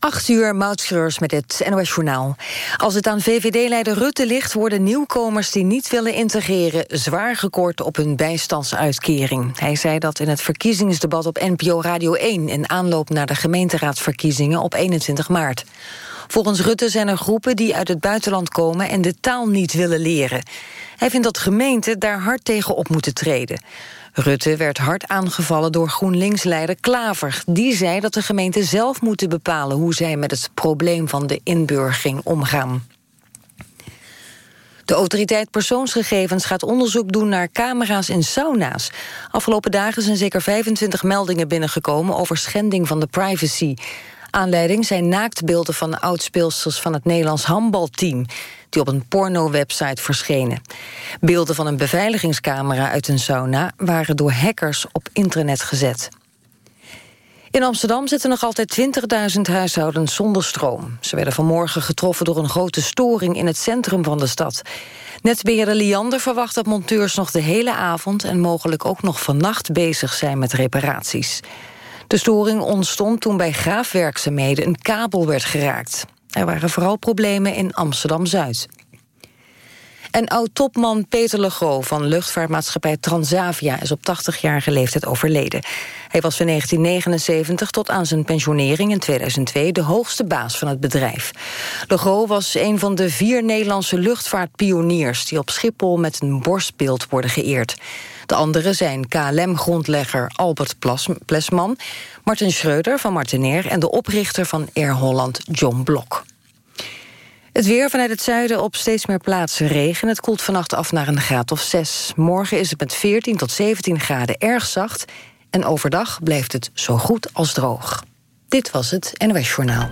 8 uur, Moutschreurs met het NOS Journaal. Als het aan VVD-leider Rutte ligt... worden nieuwkomers die niet willen integreren... zwaar gekort op hun bijstandsuitkering. Hij zei dat in het verkiezingsdebat op NPO Radio 1... in aanloop naar de gemeenteraadsverkiezingen op 21 maart. Volgens Rutte zijn er groepen die uit het buitenland komen... en de taal niet willen leren. Hij vindt dat gemeenten daar hard tegen op moeten treden. Rutte werd hard aangevallen door GroenLinks-leider Klaver. Die zei dat de gemeenten zelf moeten bepalen... hoe zij met het probleem van de inburgering omgaan. De autoriteit persoonsgegevens gaat onderzoek doen naar camera's in sauna's. Afgelopen dagen zijn zeker 25 meldingen binnengekomen over schending van de privacy. Aanleiding zijn naaktbeelden van oudspeelsters van het Nederlands handbalteam die op een porno-website verschenen. Beelden van een beveiligingscamera uit een sauna... waren door hackers op internet gezet. In Amsterdam zitten nog altijd 20.000 huishoudens zonder stroom. Ze werden vanmorgen getroffen door een grote storing in het centrum van de stad. Netbeheerder Liander verwacht dat monteurs nog de hele avond... en mogelijk ook nog vannacht bezig zijn met reparaties. De storing ontstond toen bij graafwerkzaamheden een kabel werd geraakt. Er waren vooral problemen in Amsterdam-Zuid. En oud-topman Peter Legro van luchtvaartmaatschappij Transavia... is op 80-jarige leeftijd overleden. Hij was van 1979 tot aan zijn pensionering in 2002... de hoogste baas van het bedrijf. Legro was een van de vier Nederlandse luchtvaartpioniers... die op Schiphol met een borstbeeld worden geëerd. De anderen zijn KLM-grondlegger Albert Plesman... Martin Schreuder van Martinair... en de oprichter van Air Holland, John Blok. Het weer vanuit het zuiden op steeds meer plaatsen regen. Het koelt vannacht af naar een graad of 6. Morgen is het met 14 tot 17 graden erg zacht... en overdag blijft het zo goed als droog. Dit was het NOS Journaal.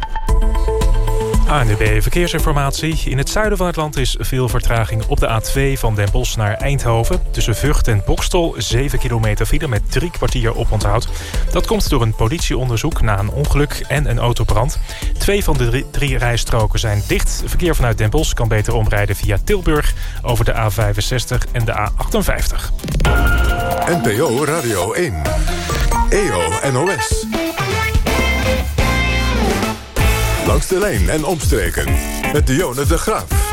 ANUB Verkeersinformatie. In het zuiden van het land is veel vertraging op de A2 van Den Bosch naar Eindhoven. Tussen Vught en Bokstel 7 kilometer file met drie kwartier op onthoud. Dat komt door een politieonderzoek na een ongeluk en een autobrand. Twee van de drie, rijstroken zijn dicht. Verkeer vanuit Den Bosch kan beter omrijden via Tilburg over de A65 en de A58. NPO Radio 1. EO NOS. Langs de lijn en omstreken. Met Dionne de Graaf.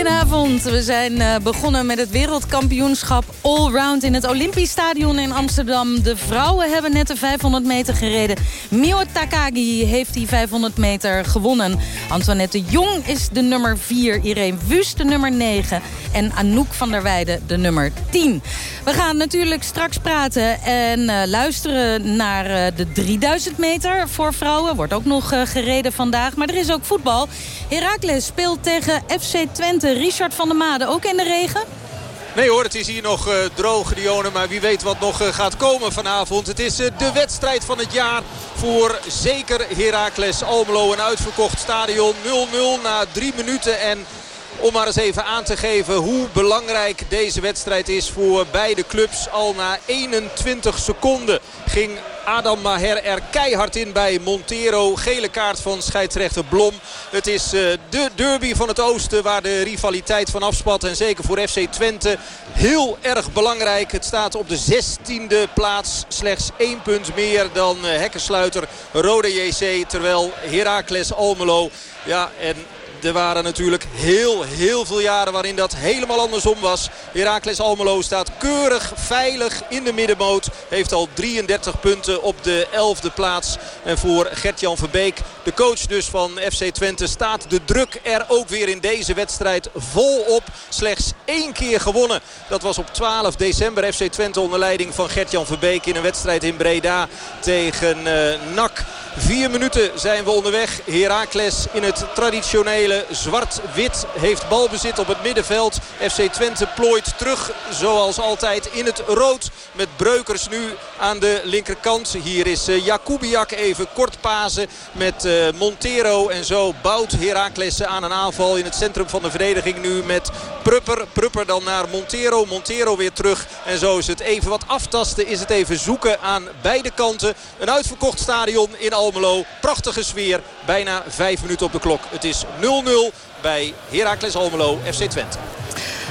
Goedenavond. We zijn uh, begonnen met het wereldkampioenschap allround in het Olympisch Stadion in Amsterdam. De vrouwen hebben net de 500 meter gereden. Mio Takagi heeft die 500 meter gewonnen. Antoinette Jong is de nummer 4. Irene Wust de nummer 9. En Anouk van der Weijden de nummer 10. We gaan natuurlijk straks praten en uh, luisteren naar uh, de 3000 meter voor vrouwen. Wordt ook nog gereden vandaag. Maar er is ook voetbal. Heracles speelt tegen FC Twente. Richard van der Made ook in de regen? Nee hoor, het is hier nog uh, droog, Dionne. Maar wie weet wat nog uh, gaat komen vanavond. Het is uh, de wedstrijd van het jaar voor zeker Heracles Almelo. Een uitverkocht stadion 0-0 na drie minuten en om maar eens even aan te geven hoe belangrijk deze wedstrijd is voor beide clubs. Al na 21 seconden ging Adam Maher er keihard in bij Montero. Gele kaart van scheidsrechter Blom. Het is uh, de derby van het oosten waar de rivaliteit van afspat. En zeker voor FC Twente heel erg belangrijk. Het staat op de 16e plaats. Slechts één punt meer dan uh, hekkensluiter Rode JC. Terwijl Heracles Almelo... Ja, en er waren natuurlijk heel, heel veel jaren waarin dat helemaal andersom was. Heracles Almelo staat keurig, veilig in de middenmoot. Heeft al 33 punten op de 11e plaats. En voor Gert-Jan Verbeek, de coach dus van FC Twente, staat de druk er ook weer in deze wedstrijd volop. Slechts één keer gewonnen. Dat was op 12 december FC Twente onder leiding van Gert-Jan Verbeek in een wedstrijd in Breda tegen uh, NAC. Vier minuten zijn we onderweg. Heracles in het traditionele zwart-wit heeft balbezit op het middenveld. FC Twente plooit terug zoals altijd in het rood. Met Breukers nu aan de linkerkant. Hier is uh, Jakubiak even kort pasen met uh, Montero. En zo bouwt Heracles aan een aanval in het centrum van de verdediging. Nu met Prupper. Prupper dan naar Montero. Montero weer terug. En zo is het even wat aftasten. Is het even zoeken aan beide kanten. Een uitverkocht stadion in Almelo. Prachtige sfeer. Bijna vijf minuten op de klok. Het is 0-0 bij Heracles Almelo FC Twente.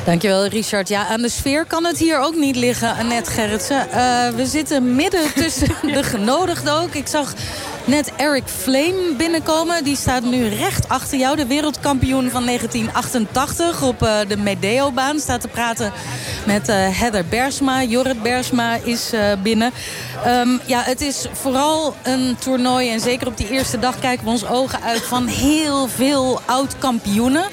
Dankjewel Richard. Ja, aan de sfeer kan het hier ook niet liggen, Annette Gerritsen. Uh, we zitten midden tussen de genodigden ook. Ik zag net Eric Flame binnenkomen. Die staat nu recht achter jou. De wereldkampioen van 1988 op uh, de Medeo-baan. Staat te praten met uh, Heather Bersma. Jorrit Bersma is uh, binnen. Um, ja, het is vooral een toernooi. En zeker op die eerste dag kijken we ons ogen uit van heel veel oud-kampioenen.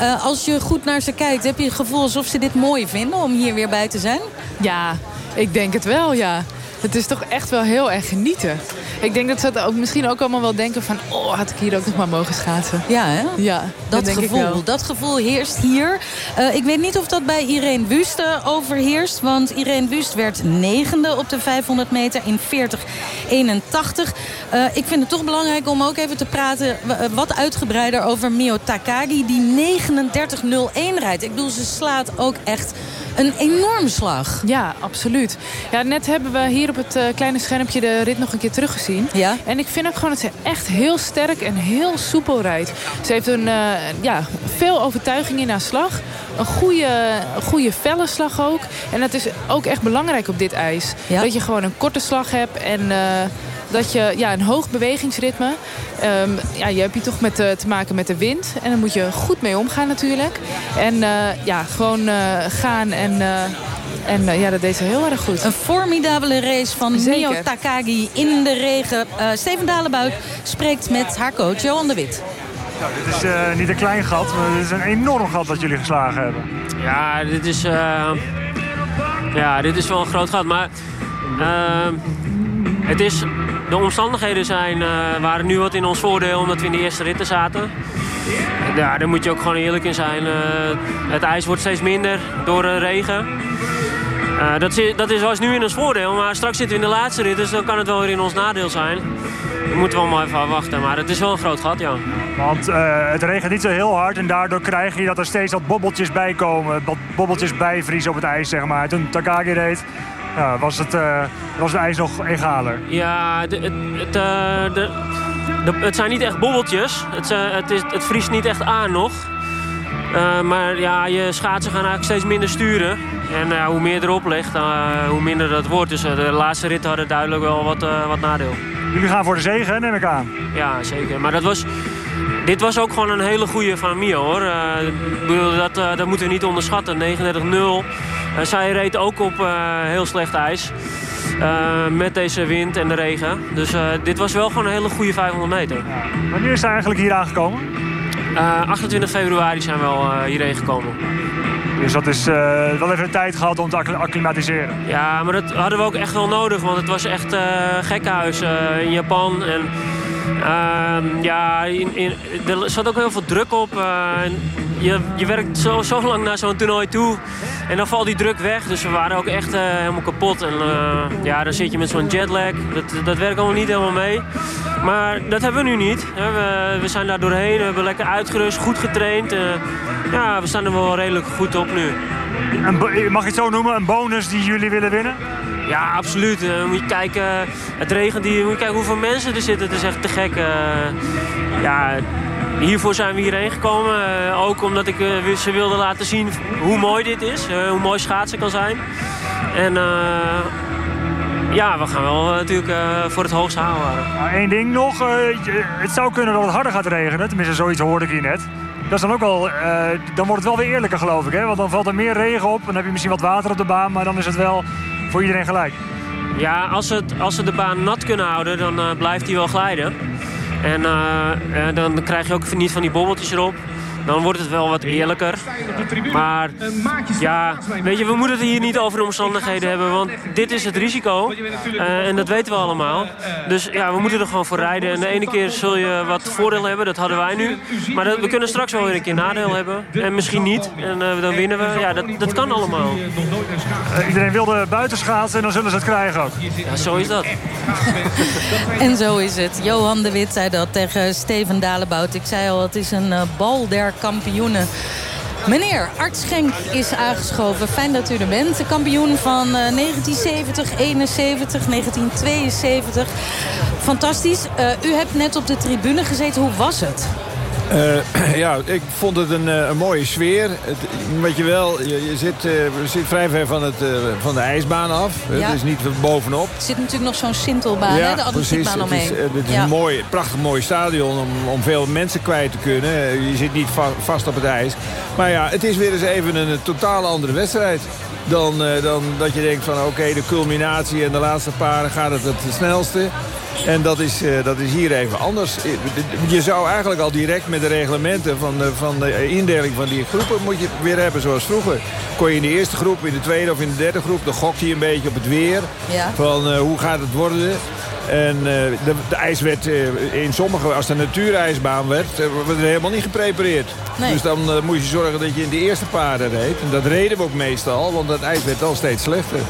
Uh, als je goed naar ze kijkt, heb je het gevoel alsof ze dit mooi vinden om hier weer bij te zijn? Ja, ik denk het wel, ja. Het is toch echt wel heel erg genieten. Ik denk dat ze het ook misschien ook allemaal wel denken van... oh, had ik hier ook nog maar mogen schaatsen. Ja, hè? Ja, dat, dat gevoel. Dat gevoel heerst hier. Uh, ik weet niet of dat bij Irene Wust overheerst. Want Irene Wust werd negende op de 500 meter in 40-81. Uh, ik vind het toch belangrijk om ook even te praten... wat uitgebreider over Mio Takagi... die 39-01 rijdt. Ik bedoel, ze slaat ook echt een enorme slag. Ja, absoluut. Ja, net hebben we hier op het uh, kleine schermpje de rit nog een keer teruggezien. Ja. En ik vind ook gewoon dat ze echt heel sterk en heel soepel rijdt. Ze heeft een, uh, ja, veel overtuiging in haar slag. Een goede, goede felle slag ook. En dat is ook echt belangrijk op dit ijs. Ja. Dat je gewoon een korte slag hebt en... Uh, dat je ja, een hoog bewegingsritme. Um, ja, je hebt hier toch met, uh, te maken met de wind. En daar moet je goed mee omgaan natuurlijk. En uh, ja, gewoon uh, gaan en... En ja, dat deed ze heel erg goed. Een formidabele race van Zeker. Mio Takagi in de regen. Uh, Steven Dalenbuik spreekt met haar coach Johan de Wit. Nou, dit is uh, niet een klein gat, maar dit is een enorm gat dat jullie geslagen hebben. Ja, dit is, uh, ja, dit is wel een groot gat. Maar het is, de omstandigheden zijn, waren nu wat in ons voordeel omdat we in de eerste ritten zaten. Ja, daar moet je ook gewoon eerlijk in zijn. het ijs wordt steeds minder door de regen. Dat, is, dat is, nu in ons voordeel, maar straks zitten we in de laatste rit, dus dan kan het wel weer in ons nadeel zijn. We moeten wel maar even afwachten, maar het is wel een groot gat, ja. Want het regent niet zo heel hard en daardoor krijg je dat er steeds wat bobbeltjes bij komen. Bobbeltjes bijvriezen op het ijs, zeg maar. Toen Takagi reed, was, het, was het ijs nog egaler. Ja, de, het, het, de, de, het zijn niet echt bobbeltjes. Het, het, is, het vriest niet echt aan nog. Uh, maar ja, je schaatsen gaan eigenlijk steeds minder sturen. En uh, hoe meer erop ligt, hoe minder dat wordt. Dus de laatste rit hadden duidelijk wel wat, wat nadeel. Jullie gaan voor de zegen, neem ik aan. Ja, zeker. Maar dat was, dit was ook gewoon een hele goede van Mio, hoor. ik bedoel, dat, dat moeten we niet onderschatten. 39-0. Zij reed ook op heel slecht ijs. met deze wind en de regen. Dus dit was wel gewoon een hele goede 500 meter. Ja. Wanneer is hij eigenlijk hier aangekomen? Uh, 28 februari zijn we al uh, hierheen gekomen. Dus dat is uh, wel even tijd gehad om te acclimatiseren. Ja, maar dat hadden we ook echt wel nodig. Want het was echt uh, gekhuis in Japan. En ehm, ja, in, er zat ook heel veel druk op. je, je werkt zo, zo lang naar zo'n toernooi toe. En dan valt die druk weg. Dus we waren ook echt helemaal kapot. En ja, dan zit je met zo'n jetlag. Dat, dat werkt allemaal niet helemaal mee. Maar dat hebben we nu niet. We, we zijn daar doorheen. We hebben lekker uitgerust, goed getraind. Ja, we staan er wel redelijk goed op nu. Mag je het zo noemen? Een bonus die jullie willen winnen? Ja, absoluut. Uh, moet je kijken, het regent hier. Moet je kijken hoeveel mensen er zitten. Het is echt te gek. Uh, ja, hiervoor zijn we hierheen gekomen. Uh, ook omdat ik ze wilde laten zien hoe mooi dit is. hoe mooi schaatsen kan zijn. En ja, we gaan wel natuurlijk voor het hoogste halen. Eén nou, ding nog. Het zou kunnen dat het harder gaat regenen. Tenminste, zoiets hoorde ik hier net. Dat is dan ook. Uh, dan wordt het wel weer eerlijker, geloof ik. Hè? Want dan valt er meer regen op. Dan heb je misschien wat water op de baan. Maar dan is het wel voor iedereen gelijk. Ja, als, het, als ze de baan nat kunnen houden, dan blijft hij wel glijden. En dan krijg je ook niet van die bobbeltjes erop dan wordt het wel wat eerlijker. Maar ja, weet je, we moeten het hier niet over de omstandigheden hebben, want dit is het risico. Uh, en dat weten we allemaal. Dus ja, we moeten er gewoon voor rijden. En de ene keer zul je wat voordeel hebben, dat hadden wij nu. Maar dat, we kunnen straks wel weer een keer nadeel hebben. En misschien niet. En uh, dan winnen we. Ja, dat, dat kan allemaal. Uh, iedereen wilde buitenschaatsen en dan zullen ze het krijgen ook. Ja, zo is dat. en zo is het. Johan de Wit zei dat tegen Steven Dalebout. Ik zei al, het is een bal der kampioenen. Meneer Art is aangeschoven. Fijn dat u er bent. De kampioen van uh, 1970, 71, 1972. Fantastisch. Uh, u hebt net op de tribune gezeten. Hoe was het? Uh, ja, ik vond het een, een mooie sfeer. Het, je wel, je, je zit, uh, zit vrij ver van, het, uh, van de ijsbaan af. Ja. Het is niet bovenop. Er zit natuurlijk nog zo'n sintelbaan, ja, hè, de atletiekbaan omheen. Het is, het is ja. een mooi, prachtig mooi stadion om, om veel mensen kwijt te kunnen. Je zit niet va vast op het ijs. Maar ja, het is weer eens even een, een totaal andere wedstrijd. Dan, dan dat je denkt van oké, okay, de culminatie en de laatste paren gaat het het snelste. En dat is, uh, dat is hier even anders. Je zou eigenlijk al direct met de reglementen van de, van de indeling van die groepen... moet je weer hebben zoals vroeger. Kon je in de eerste groep, in de tweede of in de derde groep... dan gokte je een beetje op het weer. Ja. Van uh, hoe gaat het worden. En uh, de, de, ijs werd in sommige, als de natuurijsbaan werd... werd er helemaal niet geprepareerd. Nee. Dus dan moest je zorgen dat je in de eerste paarden reed. En dat reden we ook meestal, want dat ijs werd al steeds slechter.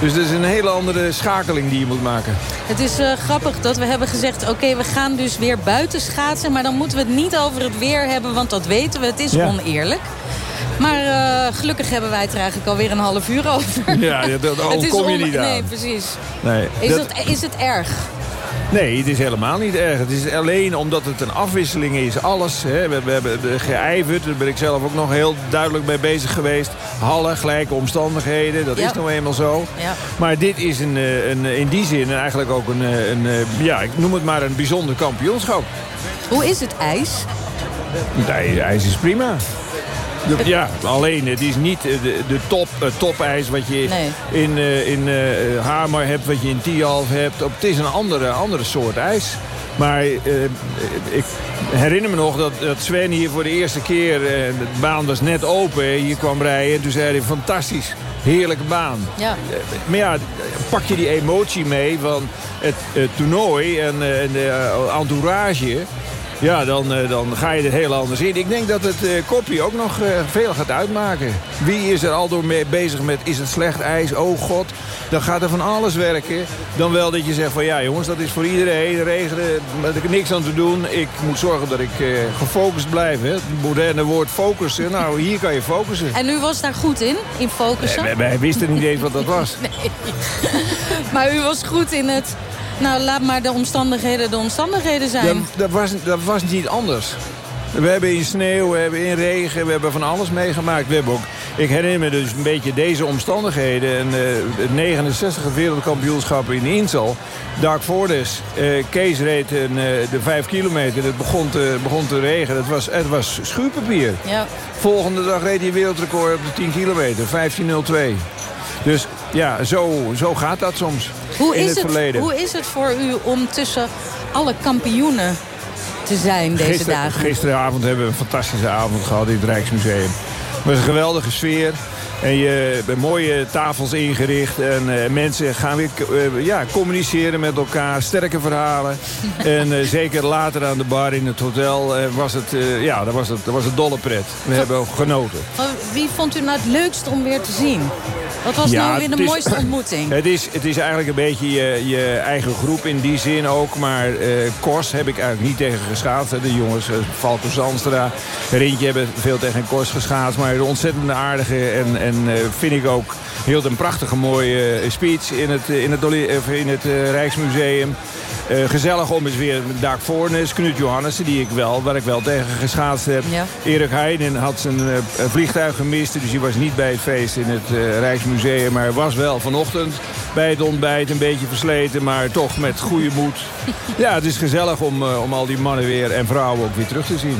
Dus dat is een hele andere schakeling die je moet maken. Het is uh, grappig dat we hebben gezegd... oké, okay, we gaan dus weer buiten schaatsen... maar dan moeten we het niet over het weer hebben... want dat weten we, het is ja. oneerlijk. Maar uh, gelukkig hebben wij het er eigenlijk alweer een half uur over. Ja, dat, dat kom je niet aan. Nee, precies. Nee, is, dat... het, is het erg? Nee, het is helemaal niet erg. Het is alleen omdat het een afwisseling is. Alles. Hè. We, we, hebben geijverd. Daar ben ik zelf ook nog heel duidelijk mee bezig geweest. Hallen, gelijke omstandigheden. Dat ja. is nou eenmaal zo. Ja. Maar dit is een, een, in die zin eigenlijk ook een, een, ja, ik noem het maar een bijzonder kampioenschap. Hoe is het ijs? Nee, ijs is prima. Ja, alleen het is niet de, de top, uh, topijs wat je nee. in, uh, in uh, Hamer hebt, wat je in Tialf hebt. Het is een andere, andere soort ijs. Maar ik herinner me nog dat, dat Sven hier voor de eerste keer... de baan was net open, hier kwam rijden. En toen zei hij, fantastisch, heerlijke baan. Ja. maar ja, pak je die emotie mee van het, het toernooi en, en de entourage... Ja, dan, uh, dan ga je er heel anders in. Ik denk dat het kopje ook nog uh, veel gaat uitmaken. Wie is er al door mee bezig met, is het slecht ijs? Oh god, dan gaat er van alles werken. Dan wel dat je zegt van ja jongens, dat is voor iedereen regelen. Daar ik niks aan te doen. Ik moet zorgen dat ik gefocust blijf. Hè. Het moderne woord focussen. Nou, hier kan je focussen. En u was daar goed in, in focussen? wij, wij wisten niet eens wat dat was. nee. maar u was goed in het nou, laat maar de omstandigheden de omstandigheden zijn. Dat, dat, was, dat was niet anders. We hebben in sneeuw, we hebben in regen, we hebben van alles meegemaakt. We hebben ook, ik herinner me dus een beetje deze omstandigheden. En, uh, het 69 wereldkampioenschap in Insel. Dark Fordes. Uh, Kees reed een, uh, de 5 kilometer. Het begon te, begon te regenen. Het was, het was schuurpapier. Ja. Volgende dag reed hij wereldrecord op de 10 kilometer. 15.02. Dus ja, zo, zo gaat dat soms hoe in is het, verleden. Hoe is het voor u om tussen alle kampioenen te zijn deze Gister, dagen? Gisteravond hebben we een fantastische avond gehad in het Rijksmuseum. Het was een geweldige sfeer. En je hebt mooie tafels ingericht. En uh, mensen gaan weer uh, ja, communiceren met elkaar. Sterke verhalen. en uh, zeker later aan de bar in het hotel was het, ja, dat was het, dat was het dolle pret. We Van, hebben genoten. Wie vond u nou het leukst om weer te zien? Wat was ja, nou weer de is, mooiste ontmoeting? Het is, het is eigenlijk een beetje je, je eigen groep in die zin ook. Maar Kors heb ik eigenlijk niet tegen geschaatst. De jongens, Falco Zandstra, Rintje hebben veel tegen Kors geschaatst. Maar een ontzettend aardige en, en uh, vind ik ook hield een prachtige mooie uh, speech in het, in het, in het Rijksmuseum. Uh, gezellig om eens weer Dag Voornes, Knut Johannessen, die ik wel, waar ik wel tegen geschaatst heb. Ja. Erik Heijnen had zijn uh, vliegtuig gemist, dus hij was niet bij het feest in het uh, Rijksmuseum. Maar was wel vanochtend bij het ontbijt een beetje versleten, maar toch met goede moed. ja, het is gezellig om, om al die mannen weer en vrouwen ook weer terug te zien.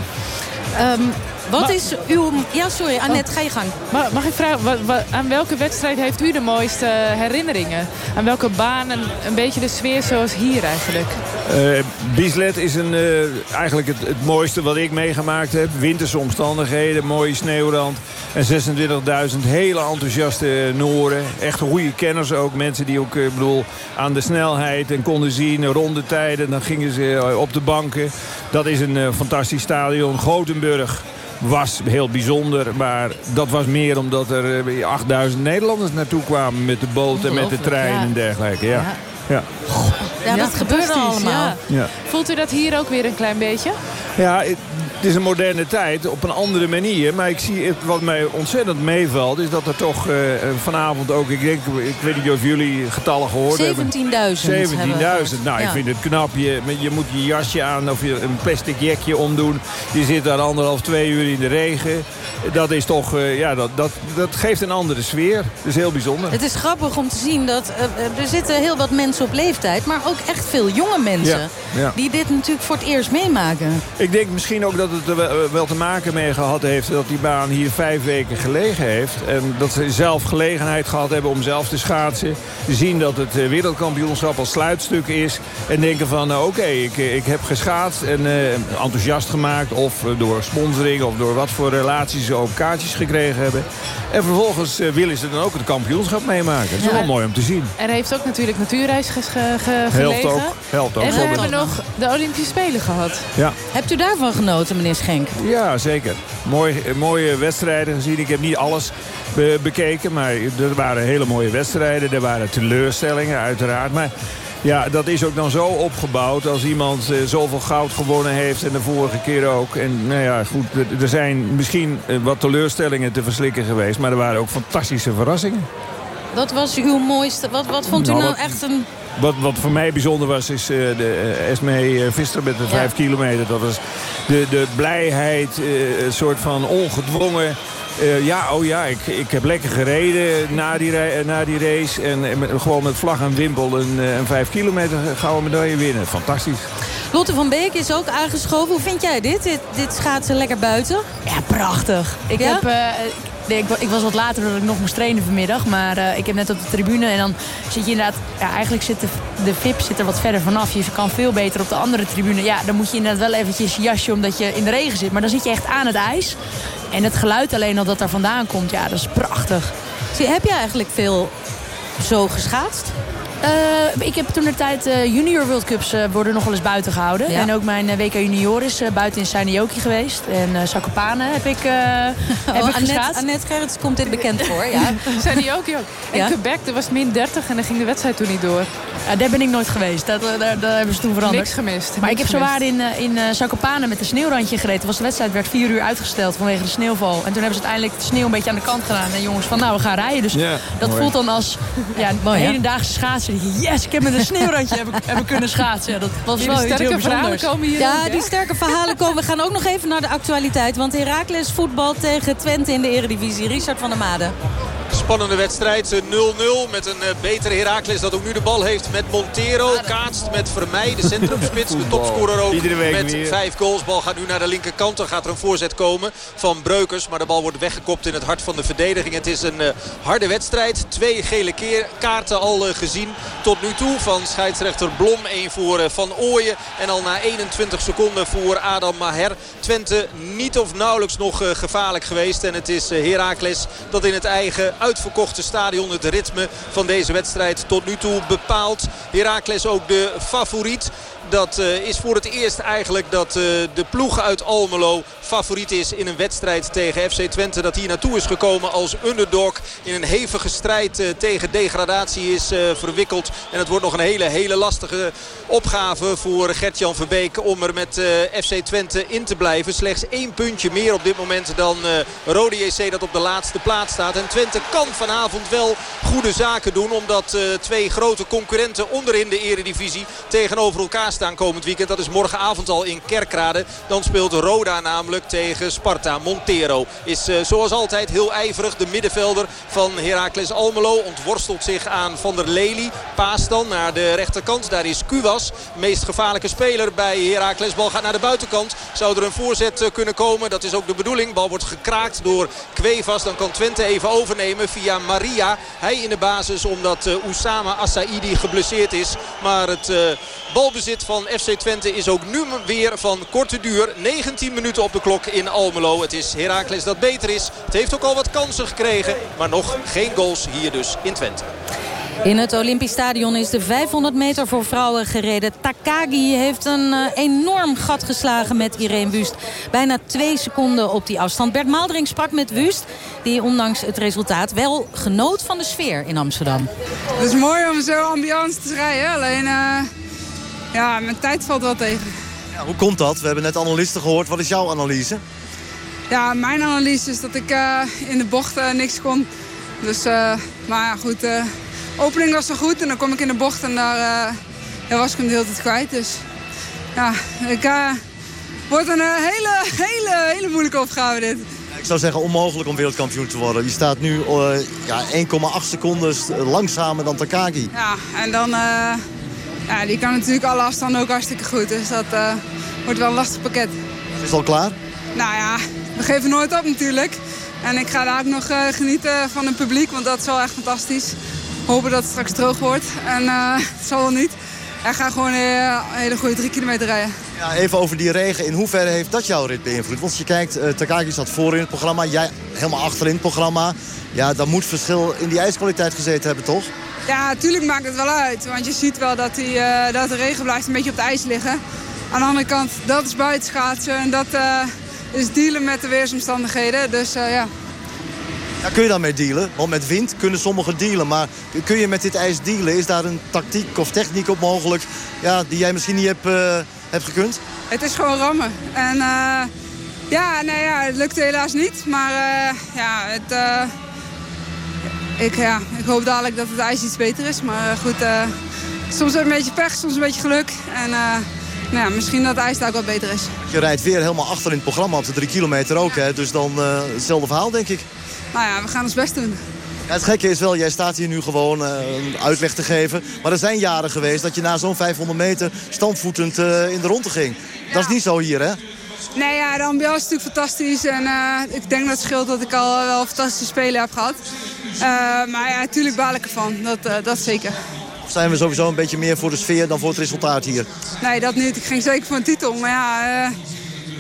Um, wat maar, is uw... Ja, sorry, Annette, ga je gang. Maar mag ik vragen, wat, wat, aan welke wedstrijd heeft u de mooiste herinneringen? Aan welke baan en een beetje de sfeer zoals hier eigenlijk? Uh, Bieslet is een, uh, eigenlijk het, het, mooiste wat ik meegemaakt heb. Winterse omstandigheden, mooie sneeuwrand. En 26.000 hele enthousiaste Noren. Echt goede kenners ook. Mensen die ook uh, bedoel, aan de snelheid en konden zien. Rondetijden, dan gingen ze op de banken. Dat is een fantastisch stadion. Gothenburg was heel bijzonder. Maar dat was meer omdat er 8000 Nederlanders naartoe kwamen met de boot en met de trein ja. en dergelijke. Ja. ja. Ja. Ja, dat gebeurde allemaal. Ja. Voelt u dat hier ook weer een klein beetje? Ja, het is een moderne tijd op een andere manier. Maar ik zie het, wat mij ontzettend meevalt... is dat er toch uh, vanavond ook... Ik, denk, ik weet niet of jullie getallen gehoord 17.000 hebben. 17.000. Nou, ik vind het knap. Je, je moet je jasje aan of je een plastic jekje omdoen. Je zit daar anderhalf, twee uur in de regen. Dat is toch... Uh, ja, dat, dat, dat geeft een andere sfeer. Dat is heel bijzonder. Het is grappig om te zien dat... Uh, er zitten heel wat mensen op leeftijd... maar ook echt veel jonge mensen... Ja, ja. die dit natuurlijk voor het eerst meemaken. Ik denk misschien ook dat het er wel te maken mee gehad heeft... dat die baan hier vijf weken gelegen heeft. En dat ze zelf gelegenheid gehad hebben om zelf te schaatsen. Zien dat het eh, wereldkampioenschap als sluitstuk is. En denken van, nou, oké, ik, eh, ik heb geschaatst en uh, enthousiast gemaakt. Of door sponsoring of door wat voor relaties ze ook kaartjes gekregen hebben. En vervolgens willen ze dan ook het kampioenschap meemaken. Dat is wel mooi om te zien. En heeft ook natuurlijk natuurreis ge ge Helpt ook. Helpt ook. En we hebben nog de Olympische Spelen gehad. Ja. Hebt u daarvan genoten, meneer Ja, zeker. Mooi, mooie wedstrijden gezien. Ik heb niet alles be bekeken, maar er waren hele mooie wedstrijden. Er waren teleurstellingen, uiteraard. Maar ja, dat is ook dan zo opgebouwd als iemand uh, zoveel goud gewonnen heeft en de vorige keer ook. En nou ja, goed, er zijn misschien wat teleurstellingen te verslikken geweest, maar er waren ook fantastische verrassingen. Wat was uw mooiste, wat, wat vond u nou, nou echt een wat, wat voor mij bijzonder was, is uh, de uh, Esme Visser met de 5 kilometer. Dat was de, de blijheid, een soort van ongedwongen... Uh, ja, oh ja, ik, ik heb lekker gereden na die, na die race. En, en met, gewoon met vlag en wimpel een, een 5 kilometer gouden medaille winnen. Fantastisch. Lotte van Beek is ook aangeschoven. Hoe vind jij dit? Dit, dit schaatsen lekker buiten? Ja, prachtig. Ik heb... Uh, Ik, ik, was wat later doordat ik nog moest trainen vanmiddag. Maar uh, ik heb net op de tribune en dan zit je inderdaad... Ja, eigenlijk zit de, de VIP zit er wat verder vanaf. Je kan veel beter op de andere tribune. Ja, dan moet je inderdaad wel eventjes jasje omdat je in de regen zit. Maar dan zit je echt aan het ijs. En het geluid alleen al dat daar vandaan komt, ja, dat is prachtig. Zie, heb je eigenlijk veel zo geschaatst? Uh, ik heb toen de tijd uh, junior World Cups uh, worden nog wel eens buiten gehouden. Ja. En ook mijn WK junior is buiten in Sainioki geweest. En uh, Zakopane heb ik, heb oh, ik Annette, Annette Gerrits komt dit bekend voor, ja. Sainioki ook. En ja? Quebec, er was min 30 en dan ging de wedstrijd toen niet door. daar ben ik nooit geweest. Dat, daar, daar, hebben ze toen veranderd. Niks gemist. Maar ik heb zowaar in, in Zakopane met een sneeuwrandje gereden. Was de wedstrijd werd vier uur uitgesteld vanwege de sneeuwval. En toen hebben ze uiteindelijk de sneeuw een beetje aan de kant gedaan. En jongens van nou, we gaan rijden. Dus yeah, dat mooi. voelt dan als ja, een hedendaagse schaatsen. Yes, ik heb met een sneeuwrandje hebben, hebben kunnen schaatsen. Dat was die wel sterke verhalen komen hier Ja, ook, die sterke verhalen komen. We gaan ook nog even naar de actualiteit. Want Heracles voetbal tegen Twente in de eredivisie. Richard van der Made. Spannende wedstrijd, 0-0 met een betere Heracles dat ook nu de bal heeft met Montero. Kaatst met Vermeij, de centrumspits, de topscorer ook met weer. vijf goals. Bal gaat nu naar de linkerkant, dan gaat er een voorzet komen van Breukers. Maar de bal wordt weggekopt in het hart van de verdediging. Het is een harde wedstrijd, twee gele keer, kaarten al gezien tot nu toe. Van scheidsrechter Blom, één voor Van Ooyen. En al na 21 seconden voor Adam Maher. Twente niet of nauwelijks nog gevaarlijk geweest. En het is Heracles dat in het eigen uitverkochte stadion het ritme van deze wedstrijd tot nu toe bepaalt. Heracles ook de favoriet. Dat uh, is voor het eerst eigenlijk dat uh, de ploeg uit Almelo favoriet is in een wedstrijd tegen FC Twente. Dat hier naartoe is gekomen als underdog in een hevige strijd uh, tegen degradatie is verwikkeld. En het wordt nog een hele, hele lastige opgave voor Gert-Jan Verbeek om er met FC Twente in te blijven. Slechts één puntje meer op dit moment dan Rode JC dat op de laatste plaats staat. En Twente kan vanavond wel goede zaken doen omdat twee grote concurrenten onderin de eredivisie tegenover elkaar staan komend weekend. Dat is morgenavond al in Kerkrade. Dan speelt Roda namelijk tegen Sparta. Montero is uh, zoals altijd heel ijverig. De middenvelder van Heracles Almelo ontworstelt zich aan Van der Lely. Paas dan naar de rechterkant. Daar is Kuwas. Meest gevaarlijke speler bij Heracles. Bal gaat naar de buitenkant. Zou er een voorzet uh, kunnen komen. Dat is ook de bedoeling. Bal wordt gekraakt door Kwevas. Dan kan Twente even overnemen via Maria. Hij in de basis omdat uh, Oussama Assaidi geblesseerd is. Maar het balbezit van FC Twente is ook nu weer van korte duur. 19 minuten op de klok in Almelo. Het is Heracles dat beter is. Het heeft ook al wat kansen gekregen. Maar nog geen goals hier dus in Twente. In het Olympisch Stadion is de 500 meter voor vrouwen gereden. Takagi heeft een uh, enorm gat geslagen met Irene Wust. Bijna twee seconden op die afstand. Bert Maaldering sprak met Wust, die ondanks het resultaat wel genoot van de sfeer in Amsterdam. Het is mooi om zo ambiance te rijden. Alleen... Uh Ja, mijn tijd valt wel tegen. Ja, hoe komt dat? We hebben net analisten gehoord. Wat is jouw analyse? Ja, mijn analyse is dat ik uh, in de bocht uh, niks kon. Dus, uh, maar ja, goed. De opening was zo goed en dan kom ik in de bocht en daar, daar was ik hem de hele tijd kwijt. Dus ja, ik wordt een hele, hele, hele moeilijke opgave dit. Ik zou zeggen onmogelijk om wereldkampioen te worden. Je staat nu ja, 1,8 seconden langzamer dan Takagi. Ja, en dan... Ja, die kan natuurlijk alle afstanden ook hartstikke goed. Dus dat uh, wordt wel een lastig pakket. Is het al klaar? Nou ja, we geven nooit op natuurlijk. En ik ga daar ook nog genieten van het publiek, want dat is wel echt fantastisch. Hopen dat het straks droog wordt. En het zal wel niet. Hij gaat gewoon een hele goede drie kilometer rijden. Ja, even over die regen. In hoeverre heeft dat jouw rit beïnvloed? Want als je kijkt, uh, Takagi zat voor in het programma. Jij helemaal achter in het programma. Ja, dan moet verschil in die ijskwaliteit gezeten hebben, toch? Ja, natuurlijk maakt het wel uit. Want je ziet wel dat, die, uh, dat de regen blijft een beetje op het ijs liggen. Aan de andere kant, dat is buitenschaatsen. En dat uh, is dealen met de weersomstandigheden. Dus ja, daar kun je dan mee dealen? Want met wind kunnen sommigen dealen. Maar kun je met dit ijs dealen? Is daar een tactiek of techniek op mogelijk ja, die jij misschien niet hebt, hebt gekund? Het is gewoon rammen. En ja, nee, ja, het lukte helaas niet. Maar ja, het, ik, ja, ik hoop dadelijk dat het ijs iets beter is. Maar goed, soms een beetje pech, soms een beetje geluk. En nou ja, misschien dat het ijs daar ook wat beter is. Je rijdt weer helemaal achter in het programma op de drie kilometer ook. Hè? Dus dan hetzelfde verhaal, denk ik. Nou ja, we gaan ons best doen. Ja, het gekke is wel, jij staat hier nu gewoon uh, een uitleg te geven. Maar er zijn jaren geweest dat je na zo'n 500 meter standvoetend uh, in de ronde ging. Dat is niet zo hier, hè? Nee, ja, de ambiance is natuurlijk fantastisch. En uh, ik denk dat het scheelt dat ik al wel fantastische spelen heb gehad. Maar ja, natuurlijk baal ik ervan. Dat, dat zeker. Of zijn we sowieso een beetje meer voor de sfeer dan voor het resultaat hier? Nee, dat niet. Ik ging zeker voor een titel. Maar ja,